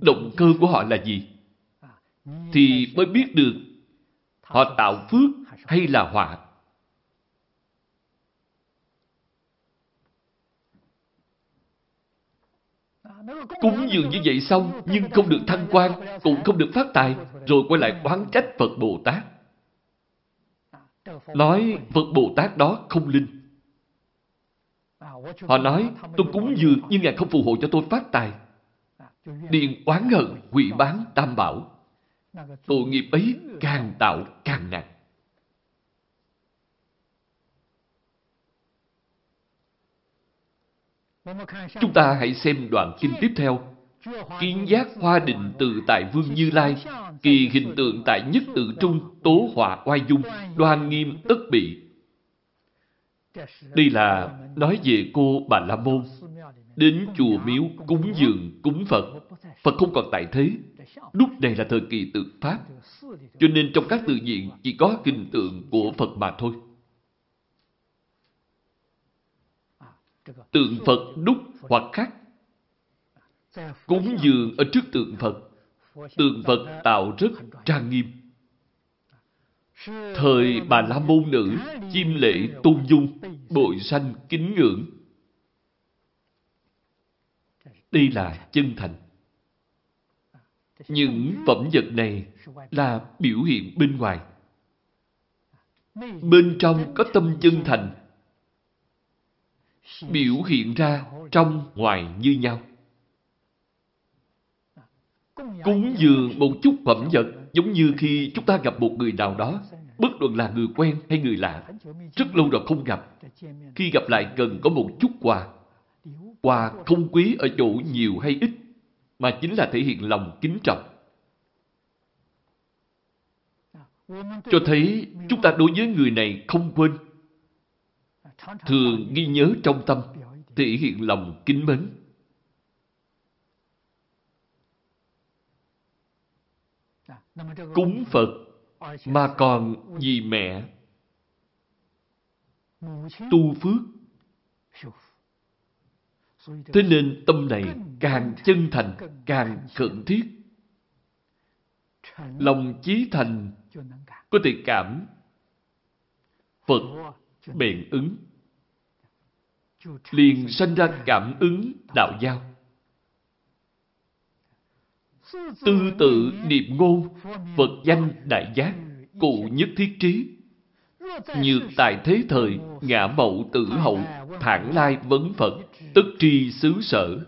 động cơ của họ là gì. Thì mới biết được họ tạo phước hay là họa. Cúng dường như vậy xong nhưng không được thăng quan, cũng không được phát tài, rồi quay lại oán trách Phật Bồ Tát. Nói Phật Bồ Tát đó không linh. Họ nói, tôi cúng dường nhưng Ngài không phù hộ cho tôi phát tài. Điền oán hận, quỷ bán, tam bảo. Tội nghiệp ấy càng tạo càng nặng. Chúng ta hãy xem đoạn kinh tiếp theo. Kiến giác hoa định tự tại vương Như Lai, kỳ hình tượng tại nhất tự trung, tố họa oai dung, đoan nghiêm tất bị. Đây là nói về cô Bà La Môn. Đến chùa miếu cúng dường, cúng Phật. Phật không còn tại thế. Lúc này là thời kỳ tự Pháp. Cho nên trong các tự diện chỉ có hình tượng của Phật mà thôi. Tượng Phật đúc hoặc khắc. Cúng dường ở trước tượng Phật. Tượng Phật tạo rất trang nghiêm. Thời bà La Môn Nữ, chim lễ tôn dung, bội sanh kính ngưỡng. Đây là chân thành. Những phẩm vật này là biểu hiện bên ngoài. Bên trong có tâm chân thành, biểu hiện ra trong ngoài như nhau. Cúng dường một chút phẩm vật giống như khi chúng ta gặp một người nào đó, bất luận là người quen hay người lạ, rất lâu rồi không gặp. Khi gặp lại cần có một chút quà. Quà không quý ở chỗ nhiều hay ít, mà chính là thể hiện lòng kính trọng. Cho thấy chúng ta đối với người này không quên. Thường ghi nhớ trong tâm, thể hiện lòng kính mến. Cúng Phật mà còn vì mẹ tu phước. Thế nên tâm này càng chân thành, càng khẩn thiết. Lòng chí thành có thể cảm Phật bền ứng. Liền sanh ra cảm ứng đạo giao. Tư tự niệm ngôn, Phật danh đại giác, cụ nhất thiết trí. Nhược tại thế thời, ngã mậu tử hậu, thản lai vấn Phật, tức tri xứ sở.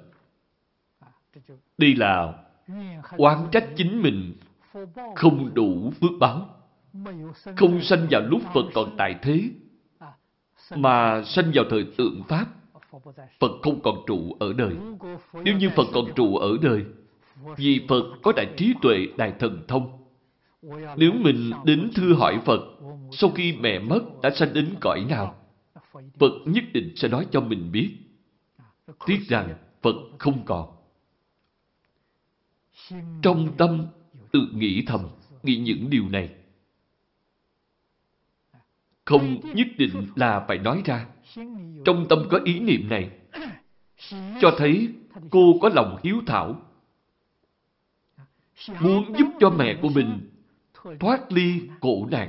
Đây là oán trách chính mình không đủ phước báo. Không sanh vào lúc Phật còn tại thế, mà sanh vào thời tượng Pháp. Phật không còn trụ ở đời. Nếu như Phật còn trụ ở đời, vì Phật có đại trí tuệ, đại thần thông. Nếu mình đến thưa hỏi Phật, sau khi mẹ mất đã sanh đến cõi nào, Phật nhất định sẽ nói cho mình biết. Tiếc rằng Phật không còn. Trong tâm tự nghĩ thầm, nghĩ những điều này. Không nhất định là phải nói ra. Trong tâm có ý niệm này, cho thấy cô có lòng hiếu thảo, muốn giúp cho mẹ của mình thoát ly cổ nạn.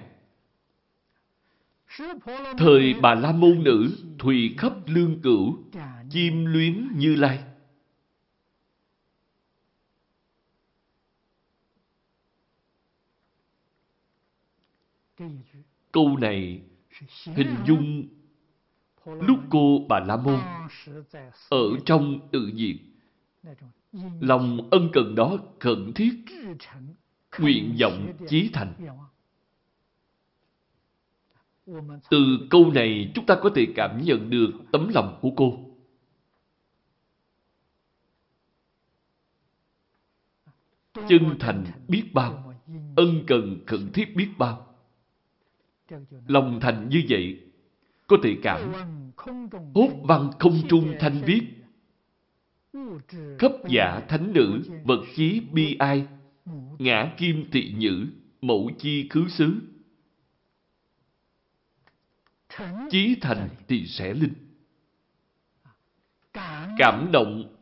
Thời bà La Môn Nữ Thùy khắp lương cửu Chim luyến như lai Câu này hình dung lúc cô bà La Môn ở trong tự diệt lòng ân cần đó khẩn thiết nguyện vọng chí thành. Từ câu này chúng ta có thể cảm nhận được tấm lòng của cô. Chân thành biết bao ân cần khẩn thiết biết bao lòng thành như vậy, có thể cảm hốt văn không trung thanh viết khắp giả thánh nữ, vật chí bi ai ngã kim thị nhữ, mẫu chi khứ xứ chí thành thì sẽ linh. Cảm động,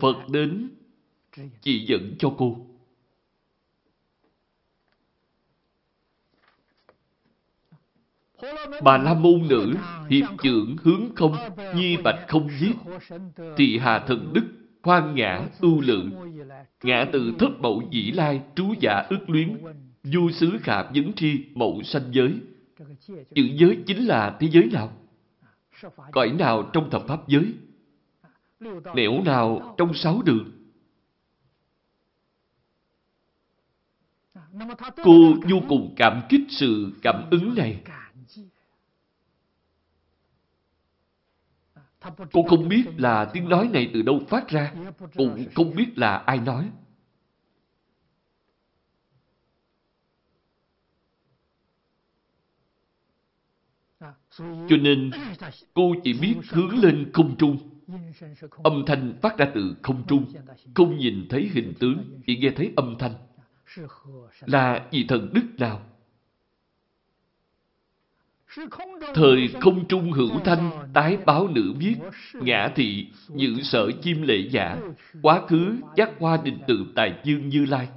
Phật đến, chỉ dẫn cho cô. Bà La Môn Nữ hiệp trưởng hướng không, nhi bạch không giết, thì hà thần đức, khoan ngã, ưu lượng, ngã từ thất mậu dĩ lai, trú giả ước luyến, du xứ khả vấn tri, mậu sanh giới. Chữ giới chính là thế giới nào? Cõi nào trong thập pháp giới? Nẻo nào trong sáu đường? Cô vô cùng cảm kích sự cảm ứng này. Cô không biết là tiếng nói này từ đâu phát ra, cũng không biết là ai nói. Cho nên, cô chỉ biết hướng lên không trung. Âm thanh phát ra từ không trung, không nhìn thấy hình tướng, chỉ nghe thấy âm thanh. Là vị thần đức nào? Thời không trung hữu thanh, tái báo nữ viết, ngã thị, dự sở chim lệ giả, quá khứ giác hoa định tự tài dương như lai.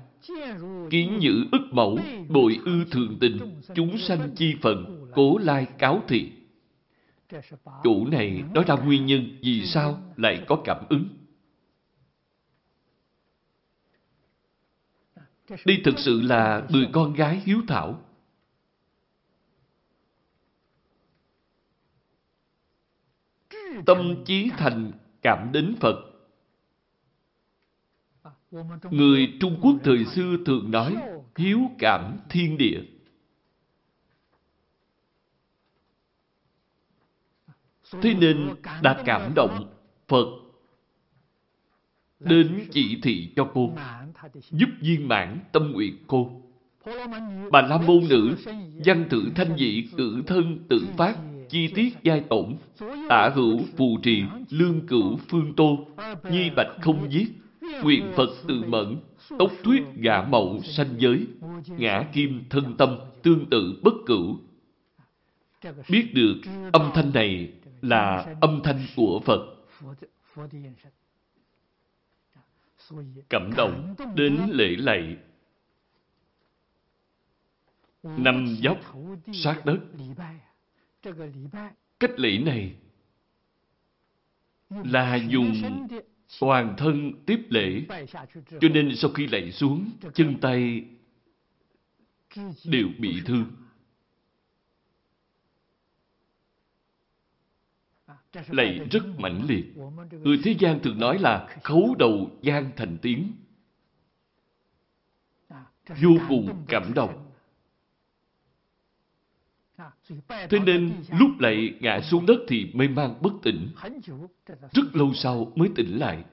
Kiến nhữ ức mẫu, bội ư thường tình, chúng sanh chi phận, cố lai cáo thị. Chủ này nói ra nguyên nhân vì sao lại có cảm ứng. Đây thực sự là người con gái hiếu thảo. Tâm trí thành cảm đến Phật. Người Trung Quốc thời xưa thường nói hiếu cảm thiên địa. Thế nên đã cảm động Phật đến chỉ thị cho cô, giúp viên mãn tâm nguyện cô. Bà La Môn Nữ, văn tự thanh dị, cử thân, tự phát, chi tiết giai tổn, tả hữu, phù trì, lương cửu, phương tô, nhi bạch không giết, nguyện Phật tự mẫn, tốc thuyết gã mậu sanh giới, ngã kim thân tâm, tương tự bất cửu. Biết được âm thanh này là âm thanh của Phật. Cảm động đến lễ lạy. Năm dốc sát đất. Cách lễ này là dùng toàn thân tiếp lễ. Cho nên sau khi lạy xuống, chân tay đều bị thương. lạy rất mãnh liệt. Người thế gian thường nói là khấu đầu gian thành tiếng. Vô cùng cảm động. Thế nên lúc lại ngã xuống đất thì mê man bất tỉnh. Rất lâu sau mới tỉnh lại.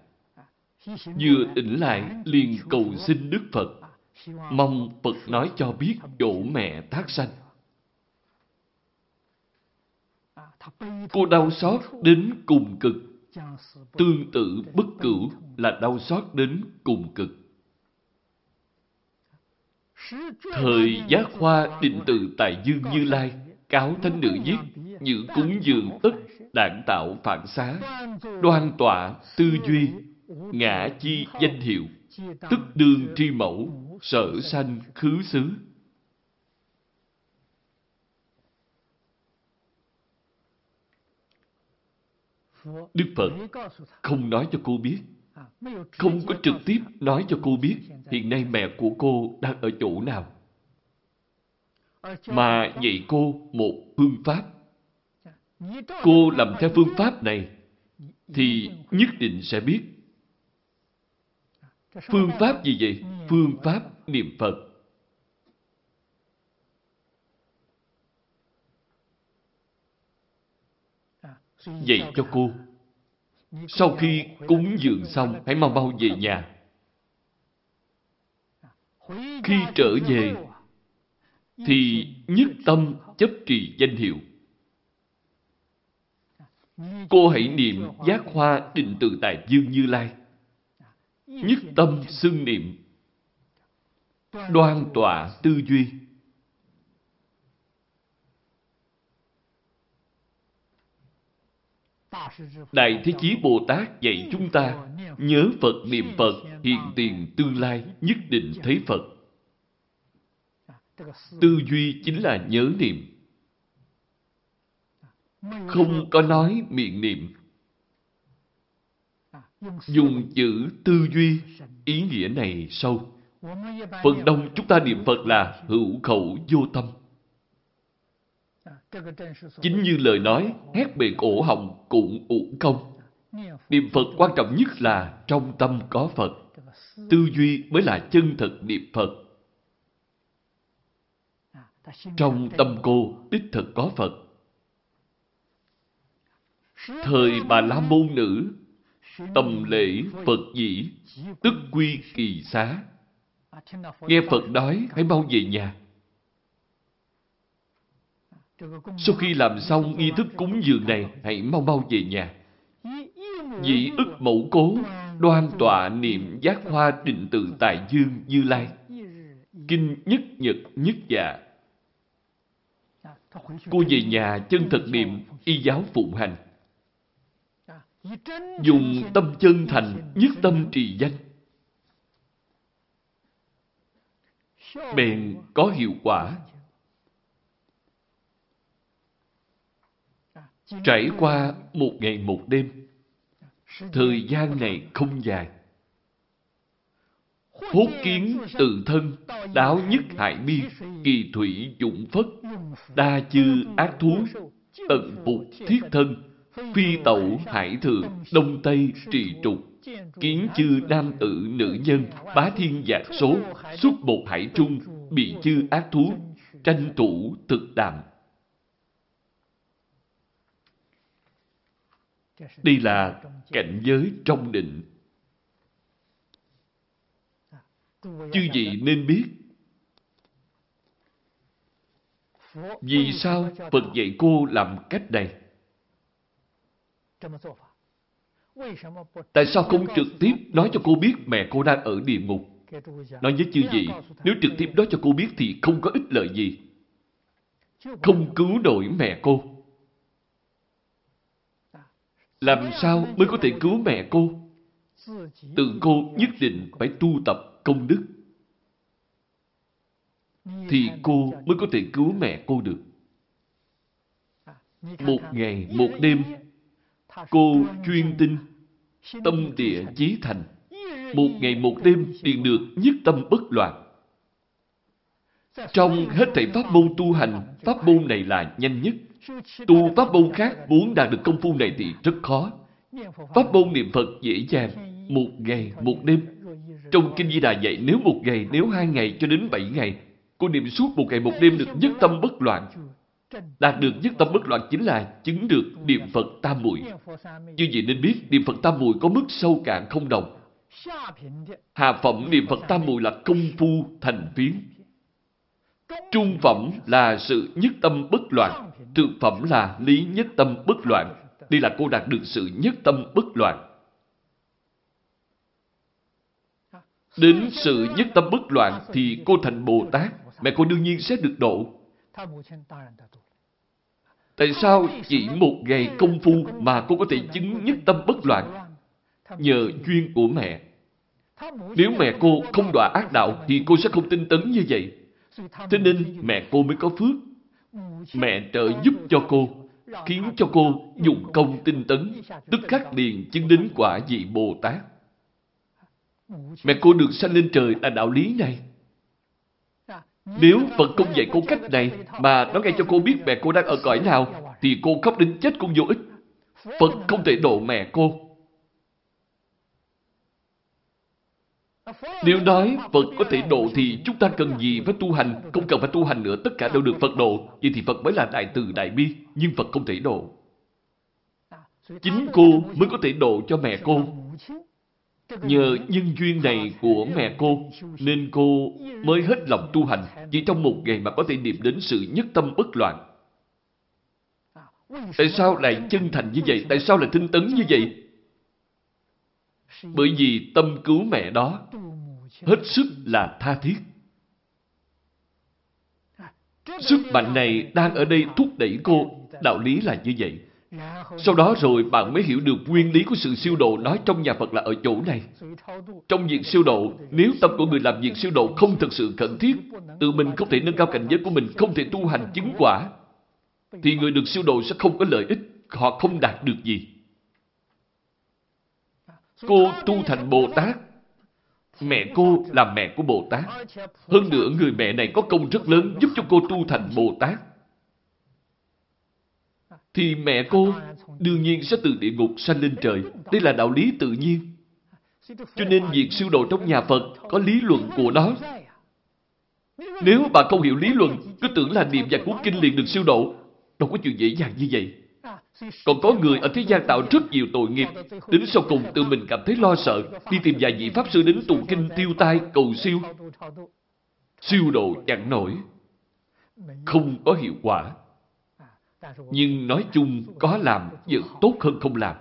Vừa tỉnh lại liền cầu xin Đức Phật. Mong Phật nói cho biết chỗ mẹ thác sanh. Cô đau xót đến cùng cực. Tương tự bất cửu là đau xót đến cùng cực. Thời giác hoa định tự tại dương như lai, cáo thánh nữ giết, dự cúng dường tất đảng tạo phản xá, đoan tọa tư duy, ngã chi danh hiệu, tức đương tri mẫu, sở sanh khứ xứ. Đức Phật không nói cho cô biết, không có trực tiếp nói cho cô biết hiện nay mẹ của cô đang ở chỗ nào. Mà dạy cô một phương pháp. Cô làm theo phương pháp này thì nhất định sẽ biết. Phương pháp gì vậy? Phương pháp niệm Phật. dạy cho cô. Sau khi cúng dường xong, hãy mau mau về nhà. Khi trở về, thì nhất tâm chấp trì danh hiệu. Cô hãy niệm giác hoa định tự tại dương như lai. Nhất tâm xưng niệm. Đoan tọa tư duy. Đại Thế Chí Bồ Tát dạy chúng ta nhớ Phật niệm Phật, hiện tiền tương lai nhất định thấy Phật. Tư duy chính là nhớ niệm. Không có nói miệng niệm. Dùng chữ tư duy, ý nghĩa này sâu. Phần đông chúng ta niệm Phật là hữu khẩu vô tâm. Chính như lời nói, hét bề cổ họng cũng uổng công. Niệm Phật quan trọng nhất là trong tâm có Phật. Tư duy mới là chân thực niệm Phật. Trong tâm cô đích thực có Phật. Thời bà La Môn Nữ, tầm lễ Phật dĩ, tức quy kỳ xá. Nghe Phật nói, hãy mau về nhà. Sau khi làm xong nghi thức cúng dường này, hãy mau mau về nhà. Dĩ ức mẫu cố, đoan tọa niệm giác hoa định tự tại dương như lai. Kinh nhất nhật nhất dạ. Cô về nhà chân thật niệm y giáo phụng hành. Dùng tâm chân thành, nhất tâm trì danh. Bèn có hiệu quả. Trải qua một ngày một đêm, thời gian này không dài. Hốt kiến tự thân, đáo nhất hại mi, kỳ thủy dụng phất, đa chư ác thú, tận phục thiết thân, phi tẩu hải thượng, đông tây trì trục, kiến chư nam tử nữ nhân, bá thiên giạc số, xuất một hải trung, bị chư ác thú, tranh thủ thực đạm. Đây là cảnh giới trong định. Chư vị nên biết Vì sao Phật dạy cô làm cách này? Tại sao không trực tiếp nói cho cô biết mẹ cô đang ở địa ngục? Nói với chư vị, nếu trực tiếp nói cho cô biết thì không có ích lợi gì. Không cứu nổi mẹ cô. Làm sao mới có thể cứu mẹ cô? Tự cô nhất định phải tu tập công đức. Thì cô mới có thể cứu mẹ cô được. Một ngày, một đêm, cô chuyên tinh, tâm địa chí thành. Một ngày một đêm liền được nhất tâm bất loạn. Trong hết thảy pháp môn tu hành, pháp môn này là nhanh nhất. Tu pháp môn khác muốn đạt được công phu này thì rất khó. Pháp môn niệm Phật dễ dàng, một ngày, một đêm. Trong Kinh Di Đà dạy nếu một ngày, nếu hai ngày cho đến bảy ngày, cô niệm suốt một ngày một đêm được nhất tâm bất loạn. Đạt được nhất tâm bất loạn chính là chứng được niệm Phật tam muội. Như vậy nên biết niệm Phật tam muội có mức sâu cạn không đồng. Hạ phẩm niệm Phật tam muội là công phu thành phiến. Trung phẩm là sự nhất tâm bất loạn. Thượng phẩm là lý nhất tâm bất loạn. Đây là cô đạt được sự nhất tâm bất loạn. Đến sự nhất tâm bất loạn thì cô thành Bồ Tát. Mẹ cô đương nhiên sẽ được độ. Tại sao chỉ một ngày công phu mà cô có thể chứng nhất tâm bất loạn? Nhờ duyên của mẹ. Nếu mẹ cô không đọa ác đạo thì cô sẽ không tinh tấn như vậy. Thế nên mẹ cô mới có phước. Mẹ trợ giúp cho cô, khiến cho cô dùng công tinh tấn, tức khắc liền chứng đến quả vị Bồ Tát. Mẹ cô được sanh lên trời là đạo lý này. Nếu Phật không dạy cô cách này mà nó ngay cho cô biết mẹ cô đang ở cõi nào thì cô khóc đến chết cũng vô ích. Phật không thể độ mẹ cô. Nếu nói Phật có thể độ thì chúng ta cần gì phải tu hành, không cần phải tu hành nữa, tất cả đều được Phật độ. Vậy thì Phật mới là đại từ đại bi, nhưng Phật không thể độ. Chính cô mới có thể độ cho mẹ cô. Nhờ nhân duyên này của mẹ cô, nên cô mới hết lòng tu hành, chỉ trong một ngày mà có thể niệm đến sự nhất tâm bất loạn. Tại sao lại chân thành như vậy? Tại sao lại tinh tấn như vậy? Bởi vì tâm cứu mẹ đó hết sức là tha thiết. Sức mạnh này đang ở đây thúc đẩy cô. Đạo lý là như vậy. Sau đó rồi bạn mới hiểu được nguyên lý của sự siêu độ nói trong nhà Phật là ở chỗ này. Trong việc siêu độ, nếu tâm của người làm việc siêu độ không thực sự cần thiết, tự mình không thể nâng cao cảnh giới của mình, không thể tu hành chứng quả, thì người được siêu độ sẽ không có lợi ích, họ không đạt được gì. Cô tu thành Bồ Tát, mẹ cô là mẹ của Bồ Tát. Hơn nữa người mẹ này có công rất lớn giúp cho cô tu thành Bồ Tát. Thì mẹ cô đương nhiên sẽ từ địa ngục sanh lên trời. Đây là đạo lý tự nhiên. Cho nên việc siêu độ trong nhà Phật có lý luận của nó. Nếu bà không hiểu lý luận, cứ tưởng là niệm và cuốn kinh liền được siêu độ, đâu có chuyện dễ dàng như vậy. Còn có người ở thế gian tạo rất nhiều tội nghiệp, đến sau cùng tự mình cảm thấy lo sợ, đi tìm vài vị Pháp Sư đến tụng kinh tiêu tai, cầu siêu. Siêu độ chẳng nổi, không có hiệu quả. Nhưng nói chung có làm vẫn tốt hơn không làm.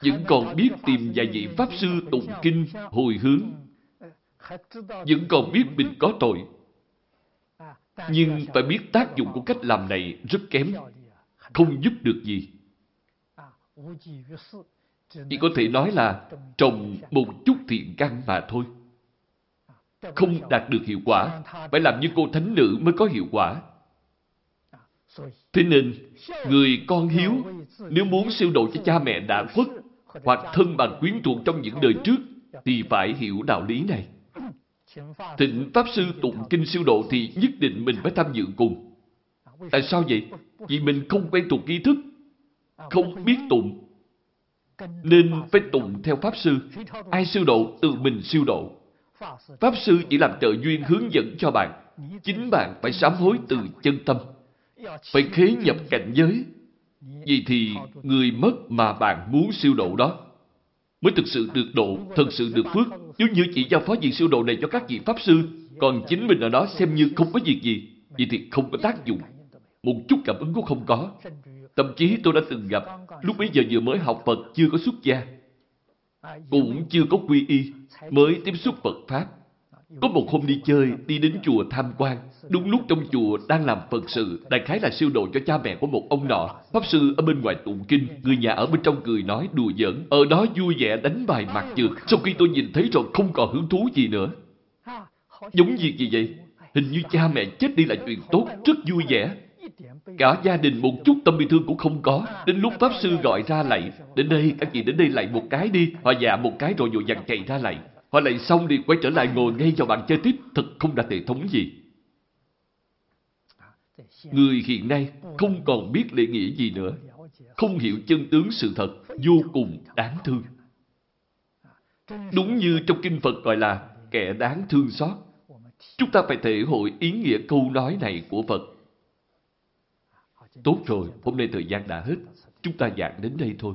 Vẫn còn biết tìm vài vị Pháp Sư tụng kinh, hồi hướng. Vẫn còn biết mình có tội. Nhưng phải biết tác dụng của cách làm này rất kém không giúp được gì. Chỉ có thể nói là trồng một chút thiện căn mà thôi. Không đạt được hiệu quả, phải làm như cô thánh nữ mới có hiệu quả. Thế nên, người con hiếu, nếu muốn siêu độ cho cha mẹ đã khuất, hoặc thân bằng quyến thuộc trong những đời trước, thì phải hiểu đạo lý này. Thịnh Pháp Sư tụng kinh siêu độ thì nhất định mình phải tham dự cùng. Tại sao vậy? Vì mình không quen thuộc nghi thức, không biết tụng. Nên phải tụng theo Pháp Sư. Ai siêu độ, tự mình siêu độ. Pháp Sư chỉ làm trợ duyên hướng dẫn cho bạn. Chính bạn phải sám hối từ chân tâm. Phải khế nhập cảnh giới. Vì thì người mất mà bạn muốn siêu độ đó mới thực sự được độ, thật sự được phước. Nếu như chỉ giao phó việc siêu độ này cho các vị Pháp Sư, còn chính mình ở đó xem như không có việc gì, vậy thì không có tác dụng. Một chút cảm ứng cũng không có. Thậm chí tôi đã từng gặp, lúc bấy giờ vừa mới học Phật chưa có xuất gia. Cũng chưa có quy y, mới tiếp xúc Phật Pháp. Có một hôm đi chơi, đi đến chùa tham quan. Đúng lúc trong chùa đang làm Phật sự, đại khái là siêu độ cho cha mẹ của một ông nọ. Pháp sư ở bên ngoài tụng kinh, người nhà ở bên trong cười nói đùa giỡn. Ở đó vui vẻ đánh bài mặt trượt. Sau khi tôi nhìn thấy rồi không còn hứng thú gì nữa. Giống việc gì vậy? Hình như cha mẹ chết đi là chuyện tốt, rất vui vẻ. Cả gia đình một chút tâm bi thương cũng không có. Đến lúc Pháp Sư gọi ra lạy, đến đây, các chị đến đây lạy một cái đi. Họ dạ một cái rồi dội vàng chạy ra lạy. Họ lại xong đi quay trở lại ngồi ngay vào bàn chơi tiếp, thật không đạt hệ thống gì. Người hiện nay không còn biết lễ nghĩa gì nữa, không hiểu chân tướng sự thật, vô cùng đáng thương. Đúng như trong Kinh Phật gọi là kẻ đáng thương xót. Chúng ta phải thể hội ý nghĩa câu nói này của Phật. Tốt rồi, hôm nay thời gian đã hết. Chúng ta giảng đến đây thôi.